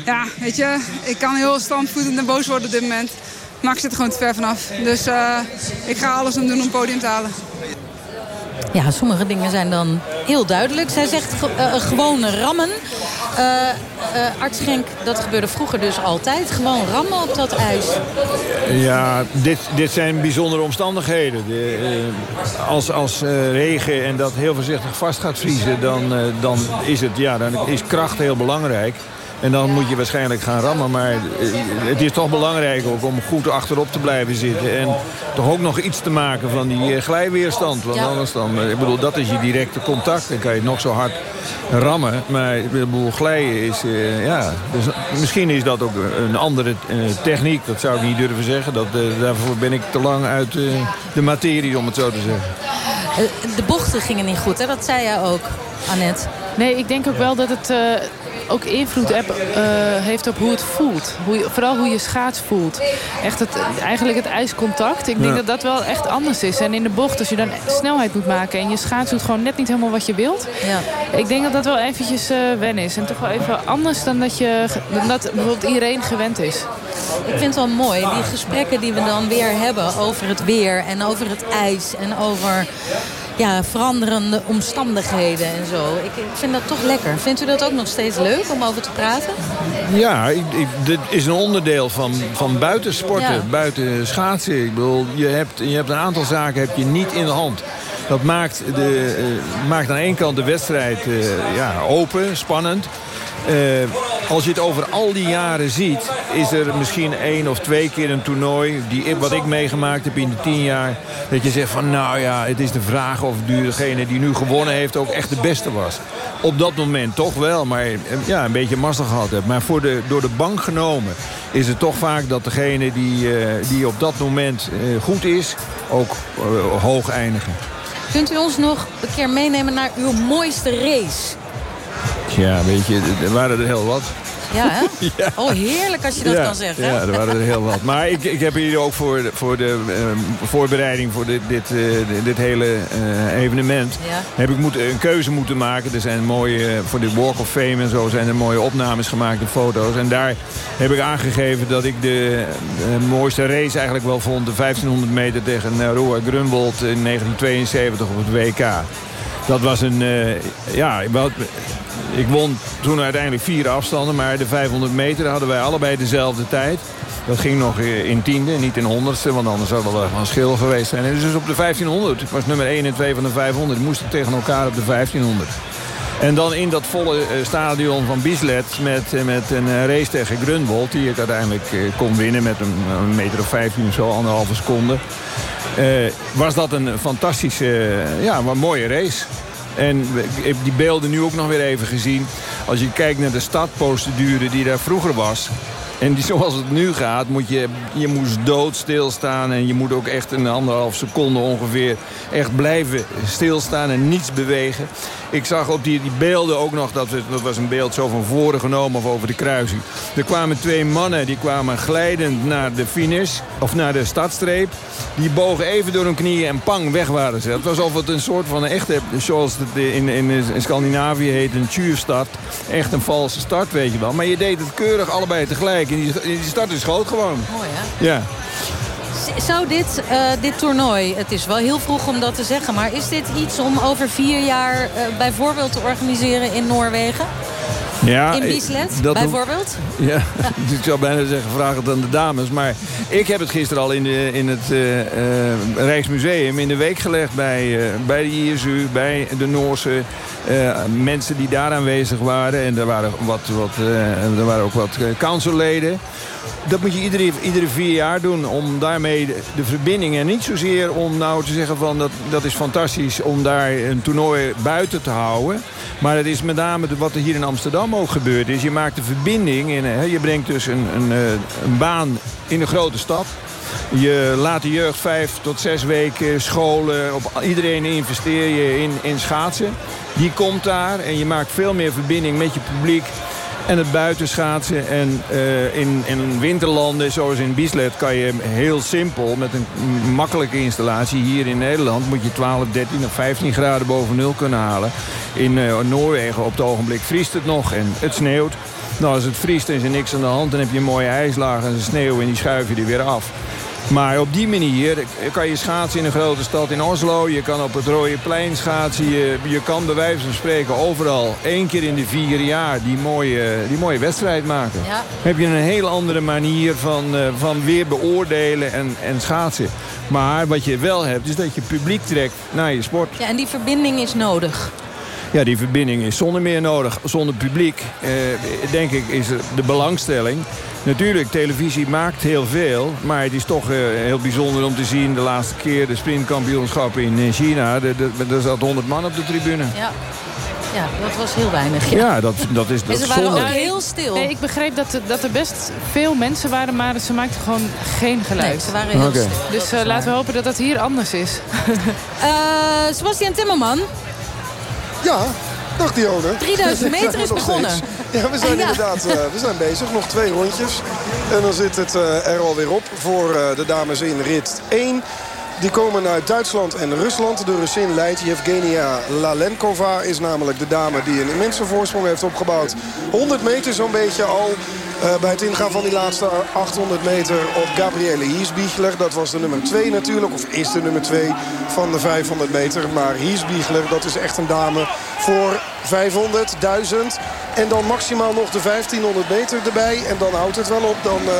ja weet je, ik kan heel standvoetend en boos worden op dit moment. Max zit er gewoon te ver vanaf. Dus ik ga alles aan doen om het podium te halen. Ja, sommige dingen zijn dan heel duidelijk. Zij zegt uh, gewoon rammen. Uh, Arts Genk, dat gebeurde vroeger dus altijd. Gewoon rammen op dat ijs. Ja, dit, dit zijn bijzondere omstandigheden. De, als als regen en dat heel voorzichtig vast gaat vriezen... dan, dan, is, het, ja, dan is kracht heel belangrijk. En dan moet je waarschijnlijk gaan rammen. Maar eh, het is toch belangrijk ook om goed achterop te blijven zitten. En toch ook nog iets te maken van die eh, glijweerstand. Want anders dan, eh, ik bedoel, dat is je directe contact. Dan kan je nog zo hard rammen. Maar ik bedoel, glijden is, ja... Dus misschien is dat ook een andere techniek. Dat zou ik niet durven zeggen. Dat, daarvoor ben ik te lang uit de materie, om het zo te zeggen. De bochten gingen niet goed, hè? dat zei jij ook, Annette. Nee, ik denk ook wel dat het ook invloed heb, uh, heeft op hoe het voelt. Hoe je, vooral hoe je schaats voelt. Echt het, eigenlijk het ijscontact. Ik denk dat dat wel echt anders is. En in de bocht, als je dan snelheid moet maken... en je schaats doet gewoon net niet helemaal wat je wilt... Ja. ik denk dat dat wel eventjes uh, wennen is. En toch wel even anders dan dat, je, dan dat bijvoorbeeld iedereen gewend is. Ik vind het wel mooi, die gesprekken die we dan weer hebben... over het weer en over het ijs en over ja, veranderende omstandigheden en zo. Ik, ik, vind dat toch lekker. Vindt u dat ook nog steeds leuk om over te praten? Ja, ik, ik, dit is een onderdeel van, van buitensporten, ja. buiten schaatsen. Ik bedoel, je hebt, je hebt een aantal zaken heb je niet in de hand. Dat maakt, de, uh, maakt aan één kant de wedstrijd uh, ja, open, spannend. Uh, als je het over al die jaren ziet... is er misschien één of twee keer een toernooi... Die, wat ik meegemaakt heb in de tien jaar... dat je zegt van nou ja, het is de vraag of degene die nu gewonnen heeft... ook echt de beste was. Op dat moment toch wel, maar ja, een beetje mazzel gehad hebt. Maar voor de, door de bank genomen is het toch vaak dat degene die, uh, die op dat moment uh, goed is... ook hoog eindigen. Kunt u ons nog een keer meenemen naar uw mooiste race? Ja, weet je, er waren er heel wat. Ja, hè? ja. Oh, heerlijk als je dat kan zeggen. Ja, er waren er heel wat. Maar ik, ik heb hier ook voor, voor de uh, voorbereiding voor dit, dit, uh, dit hele uh, evenement... Ja. heb ik moet, een keuze moeten maken. Er zijn mooie, voor de Walk of Fame en zo zijn er mooie opnames gemaakt en foto's. En daar heb ik aangegeven dat ik de mooiste race eigenlijk wel vond. De 1500 meter tegen Roa Grunwald in 1972 op het WK. Dat was een... ja, ik won toen uiteindelijk vier afstanden. Maar de 500 meter hadden wij allebei dezelfde tijd. Dat ging nog in tiende, niet in honderdste. Want anders zou wel een schil geweest zijn. En dus op de 1500 was nummer 1 en 2 van de 500. Die moesten tegen elkaar op de 1500. En dan in dat volle stadion van Bieslet met, met een race tegen Grunwald... die ik uiteindelijk kon winnen met een, een meter of 15 of zo, anderhalve seconde... was dat een fantastische, ja, maar mooie race. En ik heb die beelden nu ook nog weer even gezien. Als je kijkt naar de startprocedure die daar vroeger was... En die, zoals het nu gaat, moet je, je moest dood stilstaan. En je moet ook echt een anderhalf seconde ongeveer echt blijven stilstaan en niets bewegen. Ik zag op die, die beelden ook nog, dat, dat was een beeld zo van voren genomen of over de kruising. Er kwamen twee mannen, die kwamen glijdend naar de finish, of naar de startstreep. Die bogen even door hun knieën en pang, weg waren ze. Het was alsof het een soort van een echte, zoals het in, in, in Scandinavië heet, een tjurstart. Echt een valse start, weet je wel. Maar je deed het keurig allebei tegelijk. En die, die start is groot gewoon. Mooi, hè? Ja. Zou dit, uh, dit toernooi, het is wel heel vroeg om dat te zeggen... maar is dit iets om over vier jaar uh, bijvoorbeeld te organiseren in Noorwegen? Ja, in Bieslet, bijvoorbeeld? Ja, ik zou bijna zeggen, vraag het aan de dames. Maar ik heb het gisteren al in, de, in het uh, uh, Rijksmuseum in de week gelegd... bij, uh, bij de ISU, bij de Noorse mensen die daar aanwezig waren. En er waren, wat, wat, er waren ook wat councilleden dat moet je iedere, iedere vier jaar doen. Om daarmee de, verbinding. En niet zozeer om nou te zeggen van dat, dat is fantastisch om daar een toernooi buiten te houden. Maar het is met name wat er hier in Amsterdam ook gebeurd is. Je maakt de verbinding. In, hè, je brengt dus een, een, eh, een baan in een grote stad. Je laat de jeugd vijf tot zes weken scholen. Op iedereen investeer je in, in schaatsen. Die komt daar en je maakt veel meer verbinding met je publiek. En het buitenschaatsen. En uh, in, in winterlanden, zoals in Bieslet, kan je heel simpel... met een makkelijke installatie hier in Nederland... moet je 12, 13 of 15 graden boven nul kunnen halen. In uh, Noorwegen op het ogenblik vriest het nog en het sneeuwt. Nou, als het vriest is er niks aan de hand... dan heb je een mooie ijslaag en sneeuw en die schuif je er weer af. Maar op die manier kan je schaatsen in een grote stad in Oslo. Je kan op het Rode Plein schaatsen. Je, je kan bij wijze van spreken overal één keer in de vier jaar die mooie, die mooie wedstrijd maken. Ja. Heb je een hele andere manier van, uh, van weer beoordelen en, en schaatsen. Maar wat je wel hebt is dat je publiek trekt naar je sport. Ja, en die verbinding is nodig. Ja, die verbinding is zonder meer nodig. Zonder publiek, eh, denk ik, is de belangstelling Natuurlijk, televisie maakt heel veel. Maar het is toch uh, heel bijzonder om te zien... de laatste keer de sprintkampioenschappen in China. Er zat 100 man op de tribune. Ja. Ja, dat was heel weinig. Ja, dat, dat is dat En ze waren ook heel stil. Nee, ik begreep dat, dat er best veel mensen waren, maar ze maakten gewoon geen geluid. Nee, ze waren heel okay. stil. Dus uh, laten we hopen dat dat hier anders is. uh, Sebastian Timmerman. Ja, Dag Dionne. 3000 meter is begonnen. Ja, we zijn inderdaad uh, we zijn bezig. Nog twee rondjes. En dan zit het uh, er alweer op voor uh, de dames in rit 1. Die komen uit Duitsland en Rusland. De Russin leidt. Yevgenia Lalenkova is namelijk de dame die een immense voorsprong heeft opgebouwd. 100 meter zo'n beetje al. Uh, bij het ingaan van die laatste 800 meter op Gabriele Hiesbiegler. Dat was de nummer 2 natuurlijk. Of is de nummer 2 van de 500 meter. Maar Hiesbiegler, dat is echt een dame voor 500, 1000. En dan maximaal nog de 1500 meter erbij. En dan houdt het wel op. Dan uh,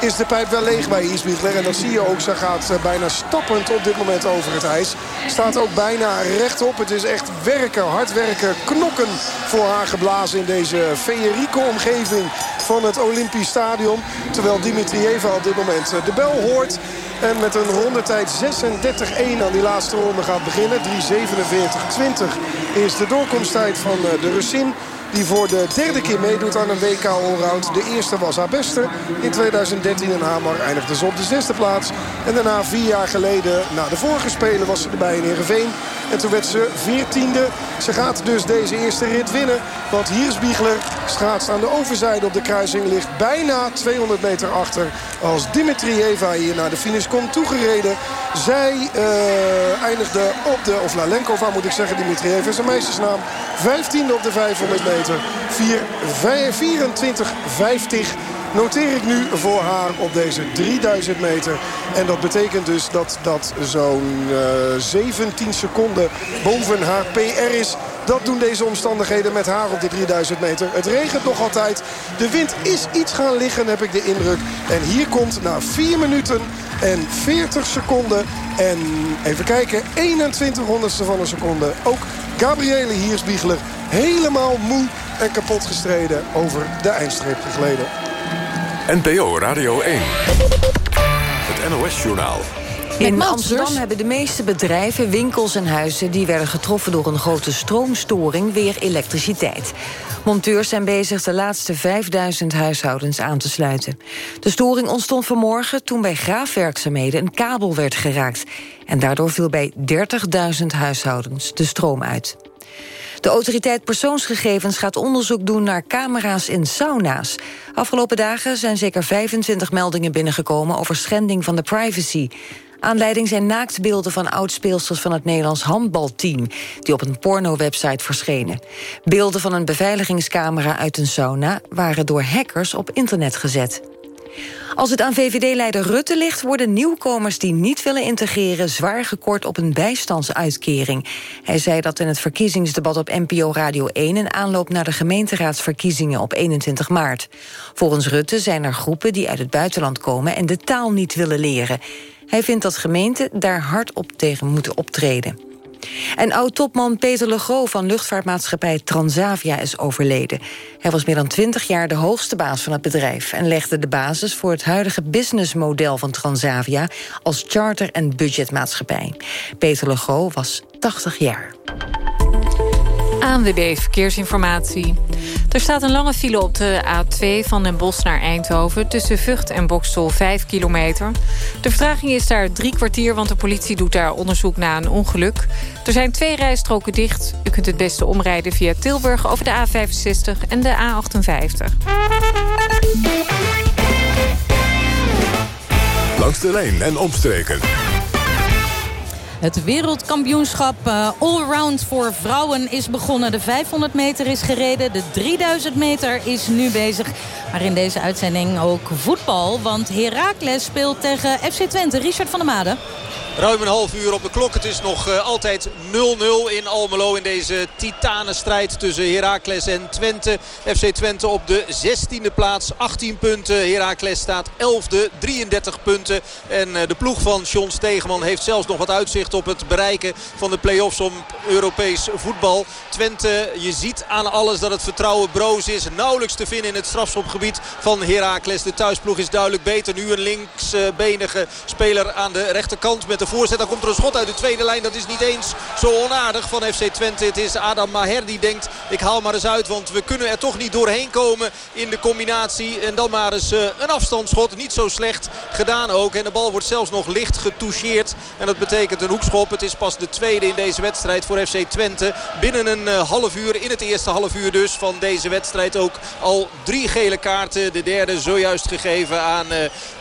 is de pijp wel leeg bij Isbiegler. En dat zie je ook. Ze gaat uh, bijna stappend op dit moment over het ijs. Staat ook bijna rechtop. Het is echt werken, hard werken, knokken voor haar geblazen in deze feerieke omgeving van het Olympisch Stadion. Terwijl Dimitrieva op dit moment uh, de bel hoort. En met een rondetijd 36-1 aan die laatste ronde gaat beginnen. 3.47-20 is de doorkomsttijd van de Russin. Die voor de derde keer meedoet aan een WK Allround. De eerste was haar beste. In 2013 in Hamar eindigde ze op de zesde plaats. En daarna vier jaar geleden, na de vorige Spelen, was ze erbij in Heerenveen. En toen werd ze veertiende. Ze gaat dus deze eerste rit winnen. Want Hiersbiegler schaatst aan de overzijde op de kruising. Ligt bijna 200 meter achter. Als Dimitrieva hier naar de finish komt toegereden. Zij uh, eindigde op de, of Lalenkova moet ik zeggen, Dimitrieva is een meisjesnaam. 15e op de 500 meter. 24-50 noteer ik nu voor haar op deze 3000 meter. En dat betekent dus dat dat zo'n uh, eh, 17 seconden boven haar PR is. Dat doen deze omstandigheden met haar op de 3000 meter. Het regent nog altijd. De wind is iets gaan liggen, heb ik de indruk. En hier komt na 4 minuten en 40 seconden en even kijken, 21 honderdste van een seconde. Ook Gabriele Hiersbiegler helemaal moe en kapot gestreden over de eindstreep gegleden. NPO Radio 1. Het NOS-journaal. In Amsterdam hebben de meeste bedrijven, winkels en huizen... die werden getroffen door een grote stroomstoring weer elektriciteit. Monteurs zijn bezig de laatste 5000 huishoudens aan te sluiten. De storing ontstond vanmorgen toen bij graafwerkzaamheden... een kabel werd geraakt. En daardoor viel bij 30.000 huishoudens de stroom uit. De autoriteit persoonsgegevens gaat onderzoek doen naar camera's in sauna's. Afgelopen dagen zijn zeker 25 meldingen binnengekomen over schending van de privacy. Aanleiding zijn naaktbeelden van oudspeelsters van het Nederlands handbalteam... die op een porno-website verschenen. Beelden van een beveiligingscamera uit een sauna... waren door hackers op internet gezet. Als het aan VVD-leider Rutte ligt... worden nieuwkomers die niet willen integreren... zwaar gekort op een bijstandsuitkering. Hij zei dat in het verkiezingsdebat op NPO Radio 1... in aanloop naar de gemeenteraadsverkiezingen op 21 maart. Volgens Rutte zijn er groepen die uit het buitenland komen... en de taal niet willen leren. Hij vindt dat gemeenten daar hard op tegen moeten optreden. En oud-topman Peter Legro van luchtvaartmaatschappij Transavia is overleden. Hij was meer dan twintig jaar de hoogste baas van het bedrijf... en legde de basis voor het huidige businessmodel van Transavia... als charter- en budgetmaatschappij. Peter Legro was 80 jaar. ANWB Verkeersinformatie. Er staat een lange file op de A2 van Den Bosch naar Eindhoven... tussen Vught en Bokstel 5 kilometer. De vertraging is daar drie kwartier... want de politie doet daar onderzoek na een ongeluk. Er zijn twee rijstroken dicht. U kunt het beste omrijden via Tilburg over de A65 en de A58. Langs de lijn en omstreken. Het wereldkampioenschap uh, allround voor vrouwen is begonnen. De 500 meter is gereden, de 3000 meter is nu bezig. Maar in deze uitzending ook voetbal, want Heracles speelt tegen FC Twente. Richard van der Made. Ruim een half uur op de klok. Het is nog uh, altijd 0-0 in Almelo in deze titanenstrijd tussen Heracles en Twente. FC Twente op de 16e plaats, 18 punten. Heracles staat 11e, 33 punten. En uh, de ploeg van John Stegeman heeft zelfs nog wat uitzicht op het bereiken van de play-offs om Europees voetbal. Twente, je ziet aan alles dat het vertrouwen broos is. Nauwelijks te vinden in het strafschopgebied van Heracles. De thuisploeg is duidelijk beter. Nu een linksbenige speler aan de rechterkant met voorzet. Dan komt er een schot uit de tweede lijn. Dat is niet eens zo onaardig van FC Twente. Het is Adam Maher die denkt ik haal maar eens uit. Want we kunnen er toch niet doorheen komen in de combinatie. En dan maar eens een afstandsschot. Niet zo slecht gedaan ook. En de bal wordt zelfs nog licht getoucheerd. En dat betekent een hoekschop. Het is pas de tweede in deze wedstrijd voor FC Twente. Binnen een half uur, in het eerste half uur dus van deze wedstrijd ook al drie gele kaarten. De derde zojuist gegeven aan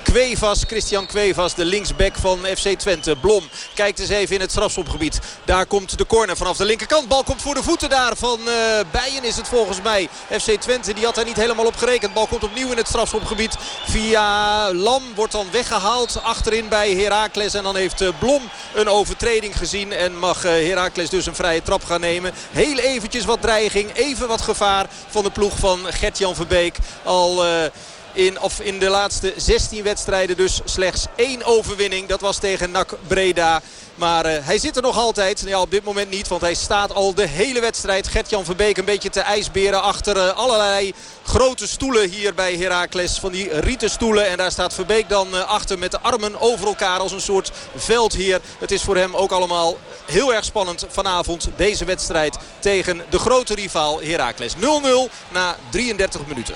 Kwevas, Christian Kwevas, de linksback van FC Twente. Blom kijkt eens even in het strafschopgebied. Daar komt de corner vanaf de linkerkant. Bal komt voor de voeten daar van uh, is het volgens mij. FC Twente die had daar niet helemaal op gerekend. Bal komt opnieuw in het strafschopgebied. Via Lam wordt dan weggehaald achterin bij Heracles. En dan heeft uh, Blom een overtreding gezien. En mag uh, Heracles dus een vrije trap gaan nemen. Heel eventjes wat dreiging. Even wat gevaar van de ploeg van Gert-Jan Verbeek. Al... In, of in de laatste 16 wedstrijden dus slechts één overwinning. Dat was tegen NAC Breda. Maar uh, hij zit er nog altijd. Ja, op dit moment niet, want hij staat al de hele wedstrijd. Gert-Jan Verbeek een beetje te ijsberen achter uh, allerlei grote stoelen hier bij Heracles. Van die rieten stoelen. En daar staat Verbeek dan uh, achter met de armen over elkaar als een soort veldheer. Het is voor hem ook allemaal heel erg spannend vanavond. Deze wedstrijd tegen de grote rivaal Heracles. 0-0 na 33 minuten.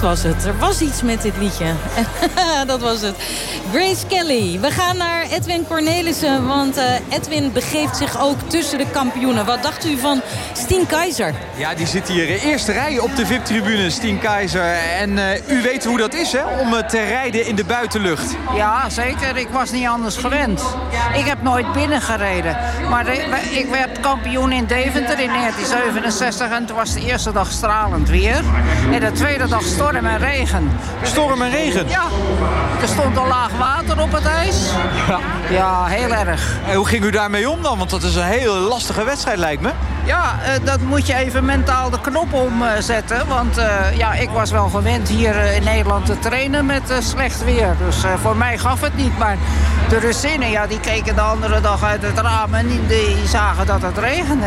Dat was het. Er was iets met dit liedje. dat was het. Grace Kelly. We gaan naar Edwin Cornelissen. Want eh, Edwin begeeft zich ook tussen de kampioenen. Wat dacht u van Stien Keizer? Ja, die zit hier eh, eerste rij op de VIP-tribune, Stien Keizer. En eh, u weet hoe dat is, hè, om eh, te rijden in de buitenlucht. Ja, zeker. Ik was niet anders gewend. Ik heb nooit binnengereden. Maar de- ik werd kampioen in Deventer in 1967 en toen was de eerste dag stralend weer. En de tweede dag storm en regen. Storm en regen? Ja. Er stond al laag water op het ijs. Ja. Ja, heel erg. En hoe ging u daarmee om dan? Want dat is een hele lastige wedstrijd, lijkt me. Ja, eh, dat moet je even mentaal de knop omzetten. Want eh, ja, ik was wel gewend hier eh, in Nederland te trainen met slecht weer. Dus voor mij gaf het niet. Maar de Russinnen, ja, die keken de andere dag uit het raam en die zagen dat het regende.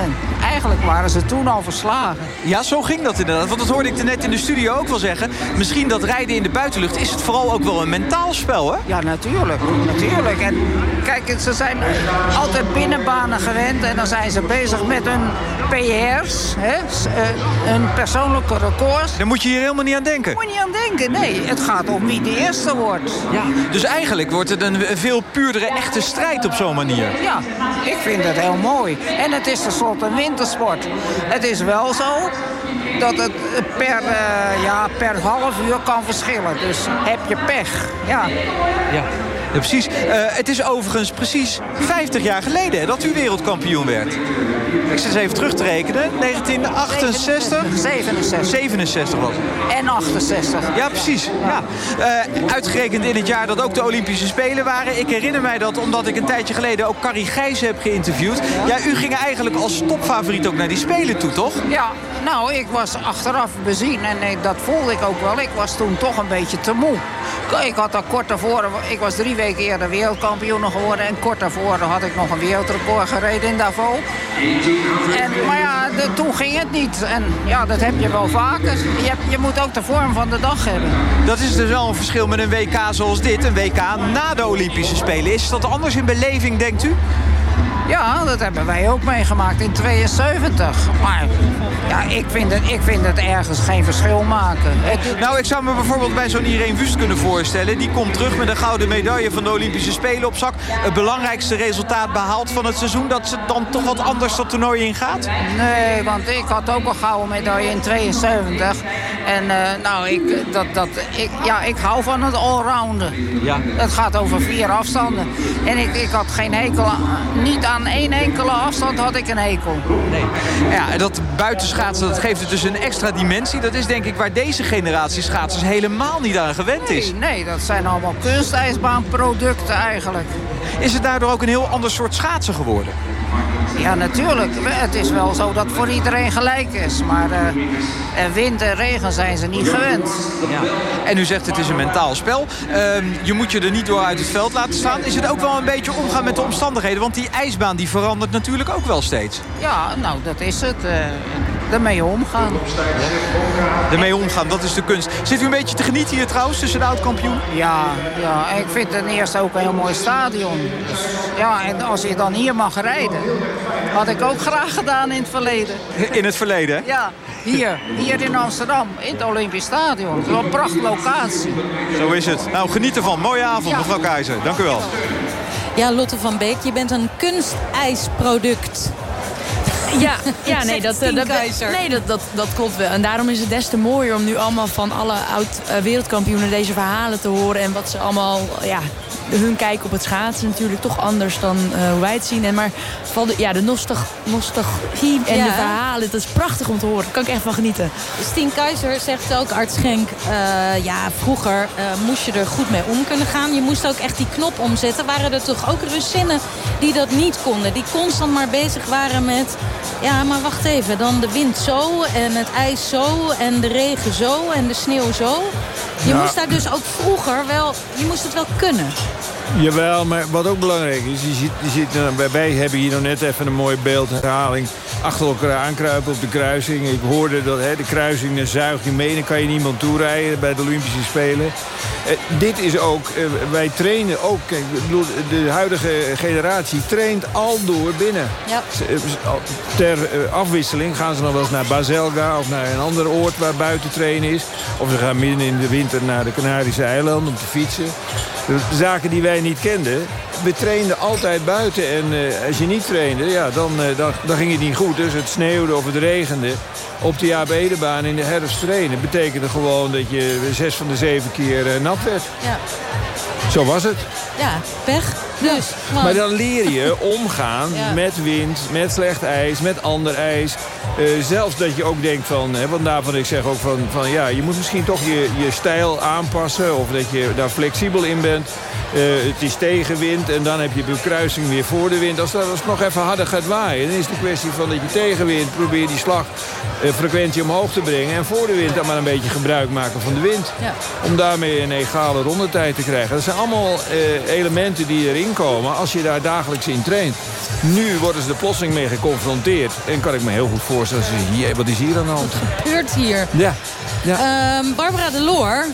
Eigenlijk waren ze toen al verslagen. Ja, zo ging dat inderdaad. Want dat hoorde ik er net in de studio ook wel zeggen. Misschien dat rijden in de buitenlucht is het vooral ook wel een mentaal spel, hè? Ja, natuurlijk. natuurlijk. En kijk, ze zijn altijd binnenbanen gewend en dan zijn ze bezig met hun PR's, hè, eh, hun persoonlijke records. Daar moet je hier helemaal niet aan denken. Moet je niet aan denken, nee. Het gaat om wie de eerste wordt. Ja. Dus eigenlijk wordt het een veel puurdere echte strijd op zo'n manier. Ja, ik vind het heel mooi. En het is tenslotte wintersport. Het is wel zo dat het per, eh, ja, per half uur kan verschillen. Dus heb je pech. Ja. Ja, ja precies. Eh, het is overigens precies 50 jaar geleden dat u wereldkampioen werd. Ik zit eens even terug te rekenen. 1968? 67. 67 was het. En 68. Ja, precies. Ja. Eh, uitgerekend in het jaar dat ook de Olympische Spelen waren. Ik herinner mij dat omdat ik een tijdje geleden ook Carrie Gijs heb geïnterviewd. Ja, u ging eigenlijk als topfavoriet ook naar die Spelen toe, toch? Ja, nou, ik was achteraf bezien en dat voelde ik ook wel. Ik was toen toch een beetje te moe. Ik had daar kort daarvoor, ik was drie weken eerder wereldkampioen geworden... en kort daarvoor had ik nog een wereldrecord gereden in Davos. En, maar ja, de- toen ging het niet. En ja, dat heb je wel vaker. Je, hebt, je moet ook de vorm van de dag hebben. Dat is dus wel een verschil met een WK zoals dit. Een WK na de Olympische Spelen. Is dat anders in beleving, denkt u? Ja, dat hebben wij ook meegemaakt in 72. Maar ja, ik vind het, ik vind het ergens geen verschil maken. Het- Nou, ik zou me bijvoorbeeld bij zo'n Irene Wust kunnen voorstellen. Die komt terug met een gouden medaille van de Olympische Spelen op zak. Het belangrijkste resultaat behaald van het seizoen. Dat ze dan toch wat anders dat toernooi ingaat? Nee, want ik had ook een gouden medaille in 72. En eh, nou, ik, dat, dat, ik, ja, ik hou van het allrounden. Ja. Het gaat over vier afstanden. En ik, ik had geen hekel aan, niet aan één enkele afstand had ik een hekel. Nee. Ja, dat dat geeft het dus een extra dimensie. Dat is denk ik waar deze generatie schaatsers helemaal niet aan gewend is. Nee, dat zijn allemaal kunstijsbaanproducten eigenlijk. Is het daardoor ook een heel ander soort schaatsen geworden? Ja, natuurlijk. Het is wel zo dat voor iedereen gelijk is. Maar eh, wind en regen zijn ze niet gewend. Ja. En u zegt het is een mentaal spel. Ehm, je moet je er niet door uit het veld laten staan. Is het ook wel een beetje omgaan met de omstandigheden? Want die ijsbaan die verandert natuurlijk ook wel steeds. Ja, nou, dat is het. Eh, ermee omgaan. Ermee omgaan, dat is de kunst. Zit u een beetje te genieten hier trouwens tussen de oud-kampioen? Ja, ja, ik vind ten eerste ook een heel mooi stadion. Dus, ja, en als je dan hier mag rijden, had ik ook graag gedaan in het verleden. In het verleden? Ja, hier, hier in Amsterdam, in het Olympisch Stadion. Het is wel een prachtige locatie. Zo is het. Nou, geniet ervan. Mooie avond, mevrouw Keizer. Dank u wel. Ja, Lotte van Beek, je bent een kunstijsproduct. Ja, ja nee, dat, eh, dat, nee dat, dat, dat klopt wel. En daarom is het des te mooier om nu allemaal van alle oud-wereldkampioenen deze verhalen te horen. En wat ze allemaal, ja, hun kijk op het schaatsen natuurlijk toch anders dan eh, hoe wij het zien. En maar van de, ja, de nostalg, nostalgie en Ja. de verhalen, dat is prachtig om te horen. Daar kan ik echt van genieten. Stien Keizer zegt ook, Art Schenk... eh, ja, vroeger eh, moest je er goed mee om kunnen gaan. Je moest ook echt die knop omzetten. Waren er toch ook Russinnen die dat niet konden? Die constant maar bezig waren met... ja, maar wacht even, dan de wind zo en het ijs zo... en de regen zo en de sneeuw zo. Je Ja. moest daar dus ook vroeger wel... je moest het wel kunnen. Jawel, maar wat ook belangrijk is, je ziet, je ziet, nou, wij- hebben hier nog net even een mooi beeldherhaling achter elkaar aankruipen op de kruising. Ik hoorde dat hè, de kruising dan zuigt je mee, dan kan je niemand toerijden bij de Olympische Spelen. Eh, dit is ook, eh, wij trainen ook, kijk, ik bedoel, de huidige generatie traint al door binnen. Ja. Eh, Ter eh, afwisseling gaan ze nog wel eens naar Baselga of naar een ander oord waar buiten trainen is. Of ze gaan midden in de winter naar de Canarische eilanden om te fietsen. Zaken die wij niet kenden. We trainden altijd buiten en eh, als je niet trainde, ja, dan, eh, dan, dan ging het niet goed. Dus het sneeuwde of het regende. Op de Jaap Edebaan in de herfst trainen betekende gewoon dat je zes van de zeven keer eh, nat werd. Ja, Zo was het. ja pech. Dus, Maar dan leer je omgaan Ja. met wind, met slecht ijs, met ander ijs. Eh, zelfs dat je ook denkt van, hè, want daarvan ik zeg ook van, van ja, je moet misschien toch je, je stijl aanpassen. Of dat je daar flexibel in bent. Eh, het is tegenwind en dan heb je bekruising weer voor de wind. Als dat als het nog even harder gaat waaien, dan is het een kwestie van dat je tegenwind probeer die slagfrequentie omhoog te brengen. En voor de wind dan maar een beetje gebruik maken van de wind. Ja. Om daarmee een egale rondetijd te krijgen. Dat zijn allemaal eh, elementen die erin komen als je daar dagelijks in traint. Nu worden ze er plotseling mee geconfronteerd. En kan ik me heel goed voorstellen, ze zeggen, "Jee, wat is hier aan de hand? gebeurt hier? Ja. Ehm, Barbara de Loor,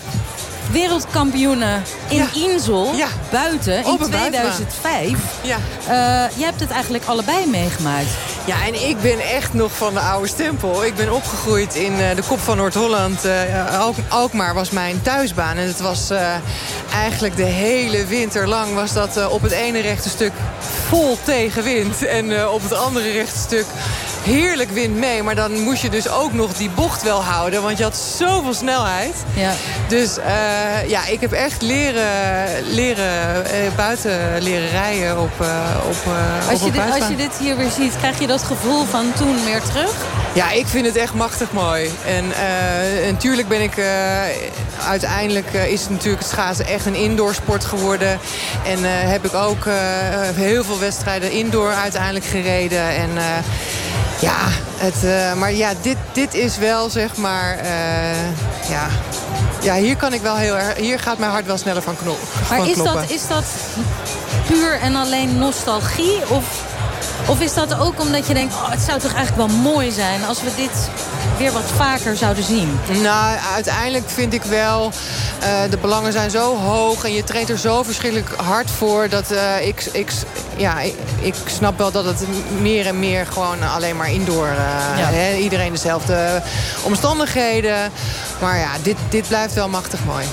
wereldkampioene in Insel, buiten, in een buitenbaan. 2005. Ja. Eh, je hebt het eigenlijk allebei meegemaakt. Ja, en ik ben echt nog van de oude stempel. Ik ben opgegroeid in eh, de kop van Noord-Holland. Eh, Alk- Alkmaar was mijn thuisbaan. En het was eh, eigenlijk de hele winter lang... was dat op het ene rechte stuk vol tegenwind. En op het andere rechte stuk heerlijk wind mee. Maar dan moest je dus ook nog die bocht wel houden. Want je had zoveel snelheid. Ja. Dus eh, ja, ik heb echt leren, leren eh, buiten leren rijden op, eh op, Als op je, dit, als je dit hier weer ziet, krijg je dat gevoel van toen meer terug? Ja, ik vind het echt machtig mooi. En natuurlijk ben ik... uiteindelijk is het natuurlijk het schaatsen echt een indoorsport geworden. En heb ik ook heel veel wedstrijden indoor uiteindelijk gereden. En ja, het, eh, maar ja, dit, dit is wel zeg maar... eh, ja, ja, hier kan ik wel heel erg... Hier gaat mijn hart wel sneller van, knop, Maar van is kloppen. dat, is dat puur en alleen nostalgie? Of, of is dat ook omdat je denkt... Oh, het zou toch eigenlijk wel mooi zijn als we dit weer wat vaker zouden zien? Nou, uiteindelijk vind ik wel... eh, de belangen zijn zo hoog en je traint er zo verschrikkelijk hard voor... dat eh, ik, ik, ja, ik, ik snap wel dat het meer en meer gewoon alleen maar indoor... Ja. hè, iedereen dezelfde omstandigheden. Maar ja, dit, dit blijft wel machtig mooi.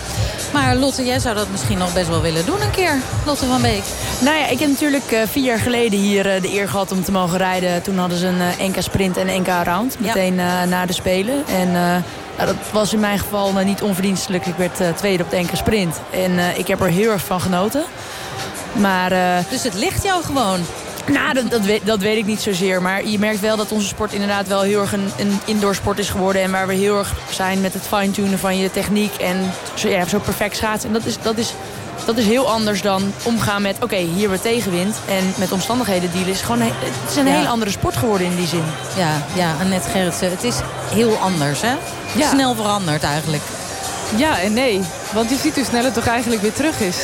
Maar Lotte, jij zou dat misschien nog best wel willen doen een keer. Lotte van Beek. Nou ja, ik heb natuurlijk eh, vier jaar geleden hier eh, de eer gehad om te mogen rijden. Toen hadden ze een eh, NK Sprint en een NK Round. Meteen na de Spelen. En nou, dat was in mijn geval niet onverdienstelijk. Ik werd tweede op de NK Sprint. En ik heb er heel erg van genoten. Maar, Dus het ligt jou gewoon? Nou, dat, dat, weet, dat weet ik niet zozeer. Maar je merkt wel dat onze sport inderdaad wel heel erg een, een indoor sport is geworden. En waar we heel erg zijn met het fine-tunen van je techniek. En zo, ja, zo perfect schaatsen. En dat is, dat is, dat is heel anders dan omgaan met... Oké, hier weer tegenwind. En met omstandigheden dealen is gewoon... een- Het is een Ja. hele andere sport geworden in die zin. Ja, ja Annette Gerritsen. Het is heel anders, hè? Ja. Snel veranderd eigenlijk. Ja en nee. Want je ziet hoe snel het toch eigenlijk weer terug is.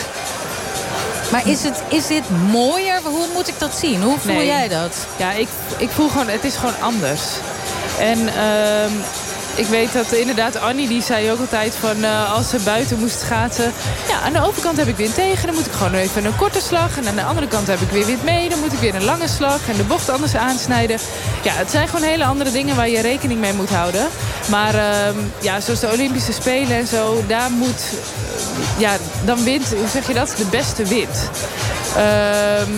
Maar is, het, is dit mooier? Hoe moet ik dat zien? Hoe voel Nee. jij dat? Ja, ik, ik voel gewoon, het is gewoon anders. En ehm, ik weet dat inderdaad Annie die zei ook altijd van eh, als ze buiten moest schaatsen. Ja, aan de overkant heb ik wind tegen. Dan moet ik gewoon even een korte slag. En aan de andere kant heb ik weer wind mee. Dan moet ik weer een lange slag. En de bocht anders aansnijden. Ja, het zijn gewoon hele andere dingen waar je rekening mee moet houden. Maar ehm, ja, zoals de Olympische Spelen en zo. Daar moet, eh, ja, dan wint, hoe zeg je dat? De beste wint. Ehm,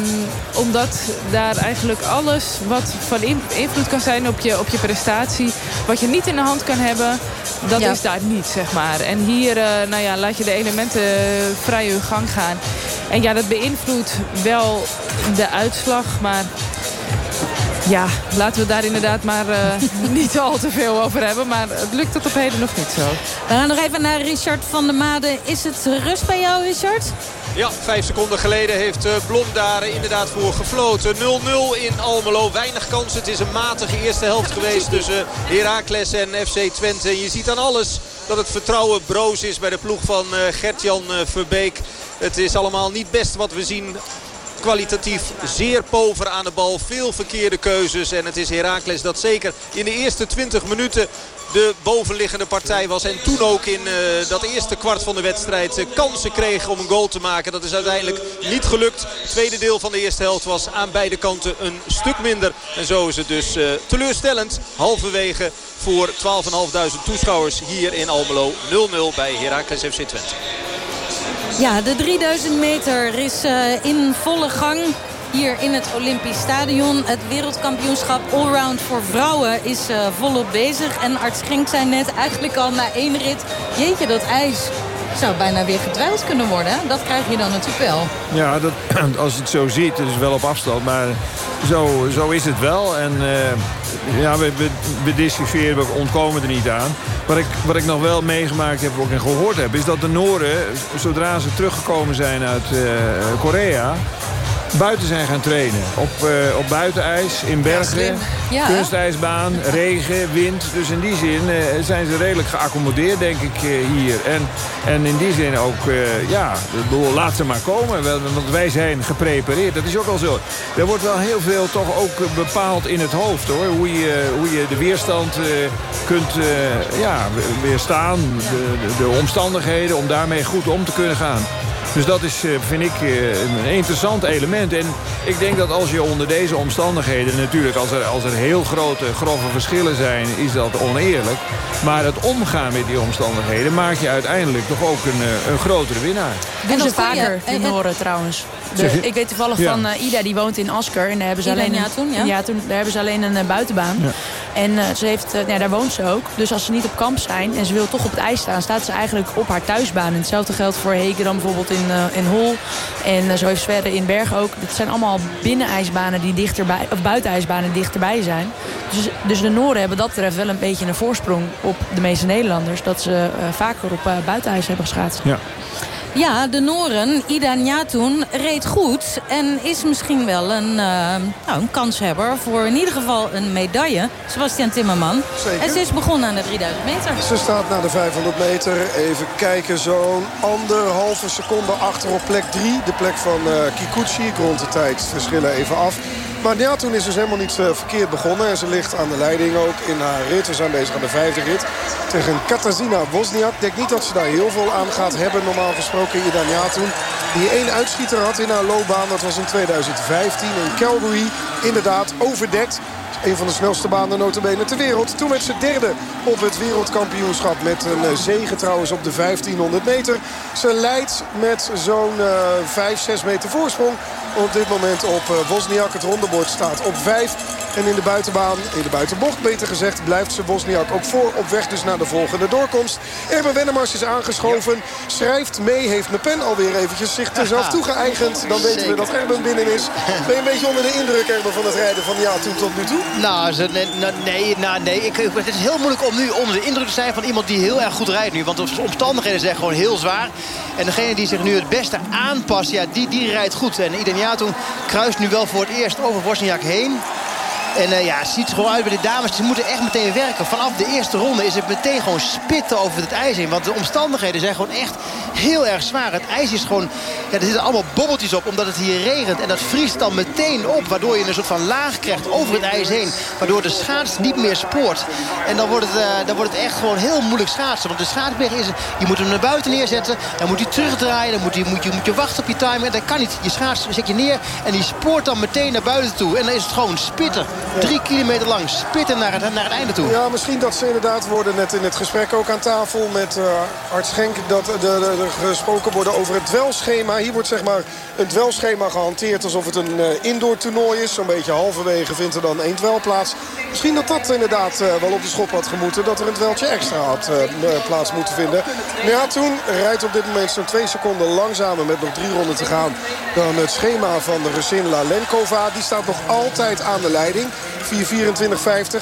omdat daar eigenlijk alles wat van in- invloed kan zijn op je, op je prestatie... wat je niet in de hand kan hebben, dat Ja. is daar niet, zeg maar. En hier eh, nou ja, laat je de elementen vrij hun gang gaan. En ja, dat beïnvloedt wel de uitslag, maar... Ja, laten we daar inderdaad maar eh, niet al te veel over hebben. Maar het lukt tot op heden nog niet zo. We gaan nog even naar Richard van der Made. Is het rust bij jou, Richard? Ja, vijf seconden geleden heeft eh, Blom daar inderdaad voor gefloten. 0-0 in Almelo. Weinig kans. Het is een matige eerste helft geweest tussen Heracles en FC Twente. En je ziet aan alles dat het vertrouwen broos is bij de ploeg van eh, Gert-Jan eh, Verbeek. Het is allemaal niet best wat we zien kwalitatief zeer pover aan de bal. Veel verkeerde keuzes. En het is Heracles dat zeker in de eerste 20 minuten de bovenliggende partij was. En toen ook in eh, dat eerste kwart van de wedstrijd eh, kansen kreeg om een goal te maken. Dat is uiteindelijk niet gelukt. Het tweede deel van de eerste helft was aan beide kanten een stuk minder. En zo is het dus eh, teleurstellend. Halverwege voor 12.500 toeschouwers hier in Almelo. 0-0 bij Heracles FC Twente. Ja, de 3000 meter is in volle gang. Hier in het Olympisch Stadion. Het wereldkampioenschap Allround voor vrouwen is eh, volop bezig. En Arts Schenk zei net eigenlijk al na één rit... jeetje, dat ijs zou bijna weer gedwijld kunnen worden. Dat krijg je dan natuurlijk wel. Ja, dat, als je het zo ziet, is wel op afstand. Maar zo, zo is het wel. En eh, ja, we, we, we discussiëren, we ontkomen er niet aan. Wat ik, wat ik nog wel meegemaakt heb ook en gehoord heb... is dat de Noorden, zodra ze teruggekomen zijn uit eh, Korea... buiten zijn gaan trainen. Op, eh, op buitenijs, in bergen. Ja, kunstijsbaan, regen, wind. Dus in die zin eh, zijn ze redelijk geaccommodeerd, denk ik, eh, hier. En, en in die zin ook, ja, bedoel, laat ze maar komen. Want wij zijn geprepareerd. Dat is ook al zo. Er wordt wel heel veel toch ook bepaald in het hoofd, hoor. Hoe je, hoe je de weerstand kunt ja, we- weerstaan. De, de, de omstandigheden om daarmee goed om te kunnen gaan. Dus dat is, eh, vind ik, eh, een interessant element. En ik denk dat als je onder deze omstandigheden... natuurlijk, als er, als er heel grote, grove verschillen zijn... is dat oneerlijk. Maar het omgaan met die omstandigheden... maak je uiteindelijk toch ook een, eh, een grotere winnaar. Doen ze dat goeie. vaker, En- en- Noren trouwens. De- ik weet toevallig Ja. van Ida, die woont in Asker. En daar hebben ze Ida alleen een, Njatoen, ja. toen, daar hebben ze alleen een eh, buitenbaan. En eh, ze heeft, eh, ja, daar woont ze ook. Dus als ze niet op kamp zijn en ze wil toch op het ijs staan... staat ze eigenlijk op haar thuisbaan. En hetzelfde geldt voor Hegeram bijvoorbeeld in, eh, in Hol. En zo heeft Sverre in Bergen ook. Dat zijn allemaal binnenijsbanen die dichterbij... of buitenijsbanen dichterbij zijn. Dus, dus de Noren hebben dat betreft wel een beetje een voorsprong op de meeste Nederlanders. Dat ze vaker op buitenijs hebben geschaatst. Ja. Ja, de Noren, Ida Njatoen, reed goed. En is misschien wel een, eh, nou, een kanshebber voor in ieder geval een medaille. Sebastian Timmerman. Zeker. En ze is begonnen aan de 3000 meter. Ze staat na de 500 meter. Even kijken, zo'n anderhalve seconde achter op plek 3. De plek van eh, Kikuchi. Ik rond de tijd verschillen even af. Maar ja, toen is dus helemaal niet eh, verkeerd begonnen. En ze ligt aan de leiding ook in haar rit. We zijn bezig aan de vijfde rit. Tegen Katarzyna Wozniak. Ik denk niet dat ze daar heel veel aan gaat hebben. Normaal gesproken Ida Njatoen. Die één uitschieter had in haar loopbaan. Dat was in 2015 in Calgary. Inderdaad, overdekt. Een van de snelste banen notabene ter wereld. Toen werd ze derde op het wereldkampioenschap. Met een eh, zege trouwens op de 1500 meter. Ze leidt met zo'n eh 5, 6 meter voorsprong. Op dit moment op eh, Wozniak. Het rondebord staat op 5. En in de buitenbaan, in de buitenbocht beter gezegd... blijft ze Wozniak ook voor op weg dus naar de volgende doorkomst. Erben Wennemars is aangeschoven. Schrijft mee, heeft Le Pen alweer eventjes zich er zelf toegeëigend. Dan weten we dat Erben binnen is. Ben je een beetje onder de indruk, Erben, van het rijden van ja toen tot nu toe? Nou, ze, nee, nou, nee, nou, nee. Ik, het is heel moeilijk om nu onder de indruk te zijn van iemand die heel erg goed rijdt nu. Want de omstandigheden zijn gewoon heel zwaar. En degene die zich nu het beste aanpast, ja, die, die rijdt goed. En Iden Njatoen kruist nu wel voor het eerst over Wozniak heen. En eh, ja, ziet er gewoon uit bij de dames. Ze moeten echt meteen werken. Vanaf de eerste ronde is het meteen gewoon spitten over het ijs heen. Want de omstandigheden zijn gewoon echt heel erg zwaar. Het ijs is gewoon... Ja, er zitten allemaal bobbeltjes op omdat het hier regent. En dat vriest dan meteen op. Waardoor je een soort van laag krijgt over het ijs heen. Waardoor de schaats niet meer spoort. En dan wordt het, eh, dan wordt het echt gewoon heel moeilijk schaatsen. Want de schaatsberg is... Je moet hem naar buiten neerzetten. Dan moet hij terugdraaien. Dan moet je, moet je, moet je wachten op je timing. En dat kan niet. Je schaats zet je neer. En die spoort dan meteen naar buiten toe. En dan is het gewoon spitten. Drie kilometer lang spitten naar het, naar het einde toe. Ja, misschien dat ze inderdaad worden net in het gesprek ook aan tafel met uh, Schenk. Dat er gesproken worden over het dwelschema. Hier wordt zeg maar een dwelschema gehanteerd alsof het een uh, indoor toernooi is. Zo'n beetje halverwege vindt er dan één dwel plaats. Misschien dat dat inderdaad uh, wel op de schop had gemoeten. Dat er een dweltje extra had plaats moeten vinden. Ja, toen rijdt op dit moment zo'n twee seconden langzamer met nog drie ronden te gaan. Dan het schema van de Rusin Lalenkova. Die staat nog altijd aan de leiding.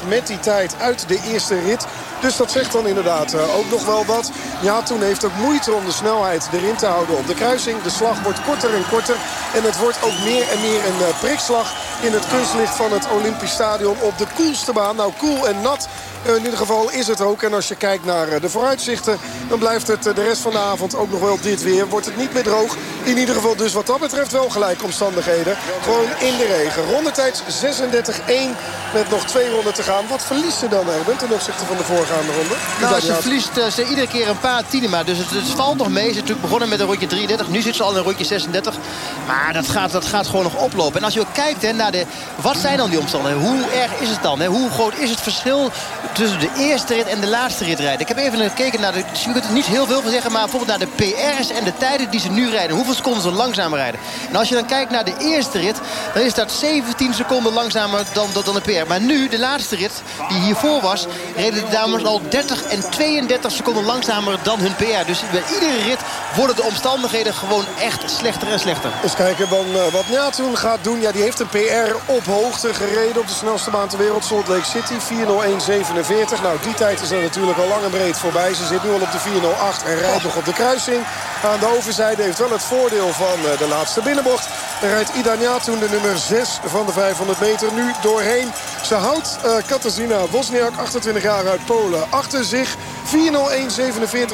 4.24.50 met die tijd uit de eerste rit. Dus dat zegt dan inderdaad uh, ook nog wel wat. Ja, toen heeft ook moeite om de snelheid erin te houden op de kruising. De slag wordt korter en korter. En het wordt ook meer en meer een uh, prikslag in het kunstlicht van het Olympisch Stadion op de koelste baan. Nou, koel en nat in ieder geval is het ook. En als je kijkt naar de vooruitzichten... dan blijft het de rest van de avond ook nog wel dit weer. Wordt het niet meer droog. In ieder geval dus wat dat betreft wel gelijk omstandigheden. Gewoon in de regen. Rondetijd 36-1 met nog twee ronden te gaan. Wat verliest ze dan, Erben, ten opzichte van de voorgaande ronde? Nou, ze verliest ze iedere keer een paar tienema. Dus het, het, valt nog mee. Ze is natuurlijk begonnen met een rondje 33. Nu zit ze al in een rondje 36. Maar dat gaat, dat gaat gewoon nog oplopen. En als je ook kijkt hè, naar de... Wat zijn dan die omstandigheden? Hoe erg is het dan? Hè? Hoe groot is het verschil tussen de eerste rit en de laatste rit rijden? Ik heb even gekeken naar de... Je kunt er niet heel veel van zeggen, maar bijvoorbeeld naar de PR's en de tijden die ze nu rijden. Hoeveel seconden ze langzamer rijden? En als je dan kijkt naar de eerste rit, dan is dat 17 seconden langzamer dan, dan, de PR. Maar nu, de laatste rit, die hiervoor was, reden de dames al 30 en 32 seconden langzamer dan hun PR. Dus bij iedere rit worden de omstandigheden gewoon echt slechter en slechter. Eens kijken dan, uh, wat Njatun gaat doen. Ja, die heeft een PR op hoogte gereden op de snelste baan ter wereld. Salt Lake City, 4.01.47. Nou, die tijd is er natuurlijk al lang en breed voorbij. Ze zit nu al op de 4.08 en rijdt nog op de kruising. Aan de overzijde heeft wel het voordeel van uh, de laatste binnenbocht. Daar rijdt Ida Njatun, de nummer 6 van de 500 meter, nu doorheen. Ze houdt uh, Katarzyna Wozniak, 28 jaar uit Polen, achter zich.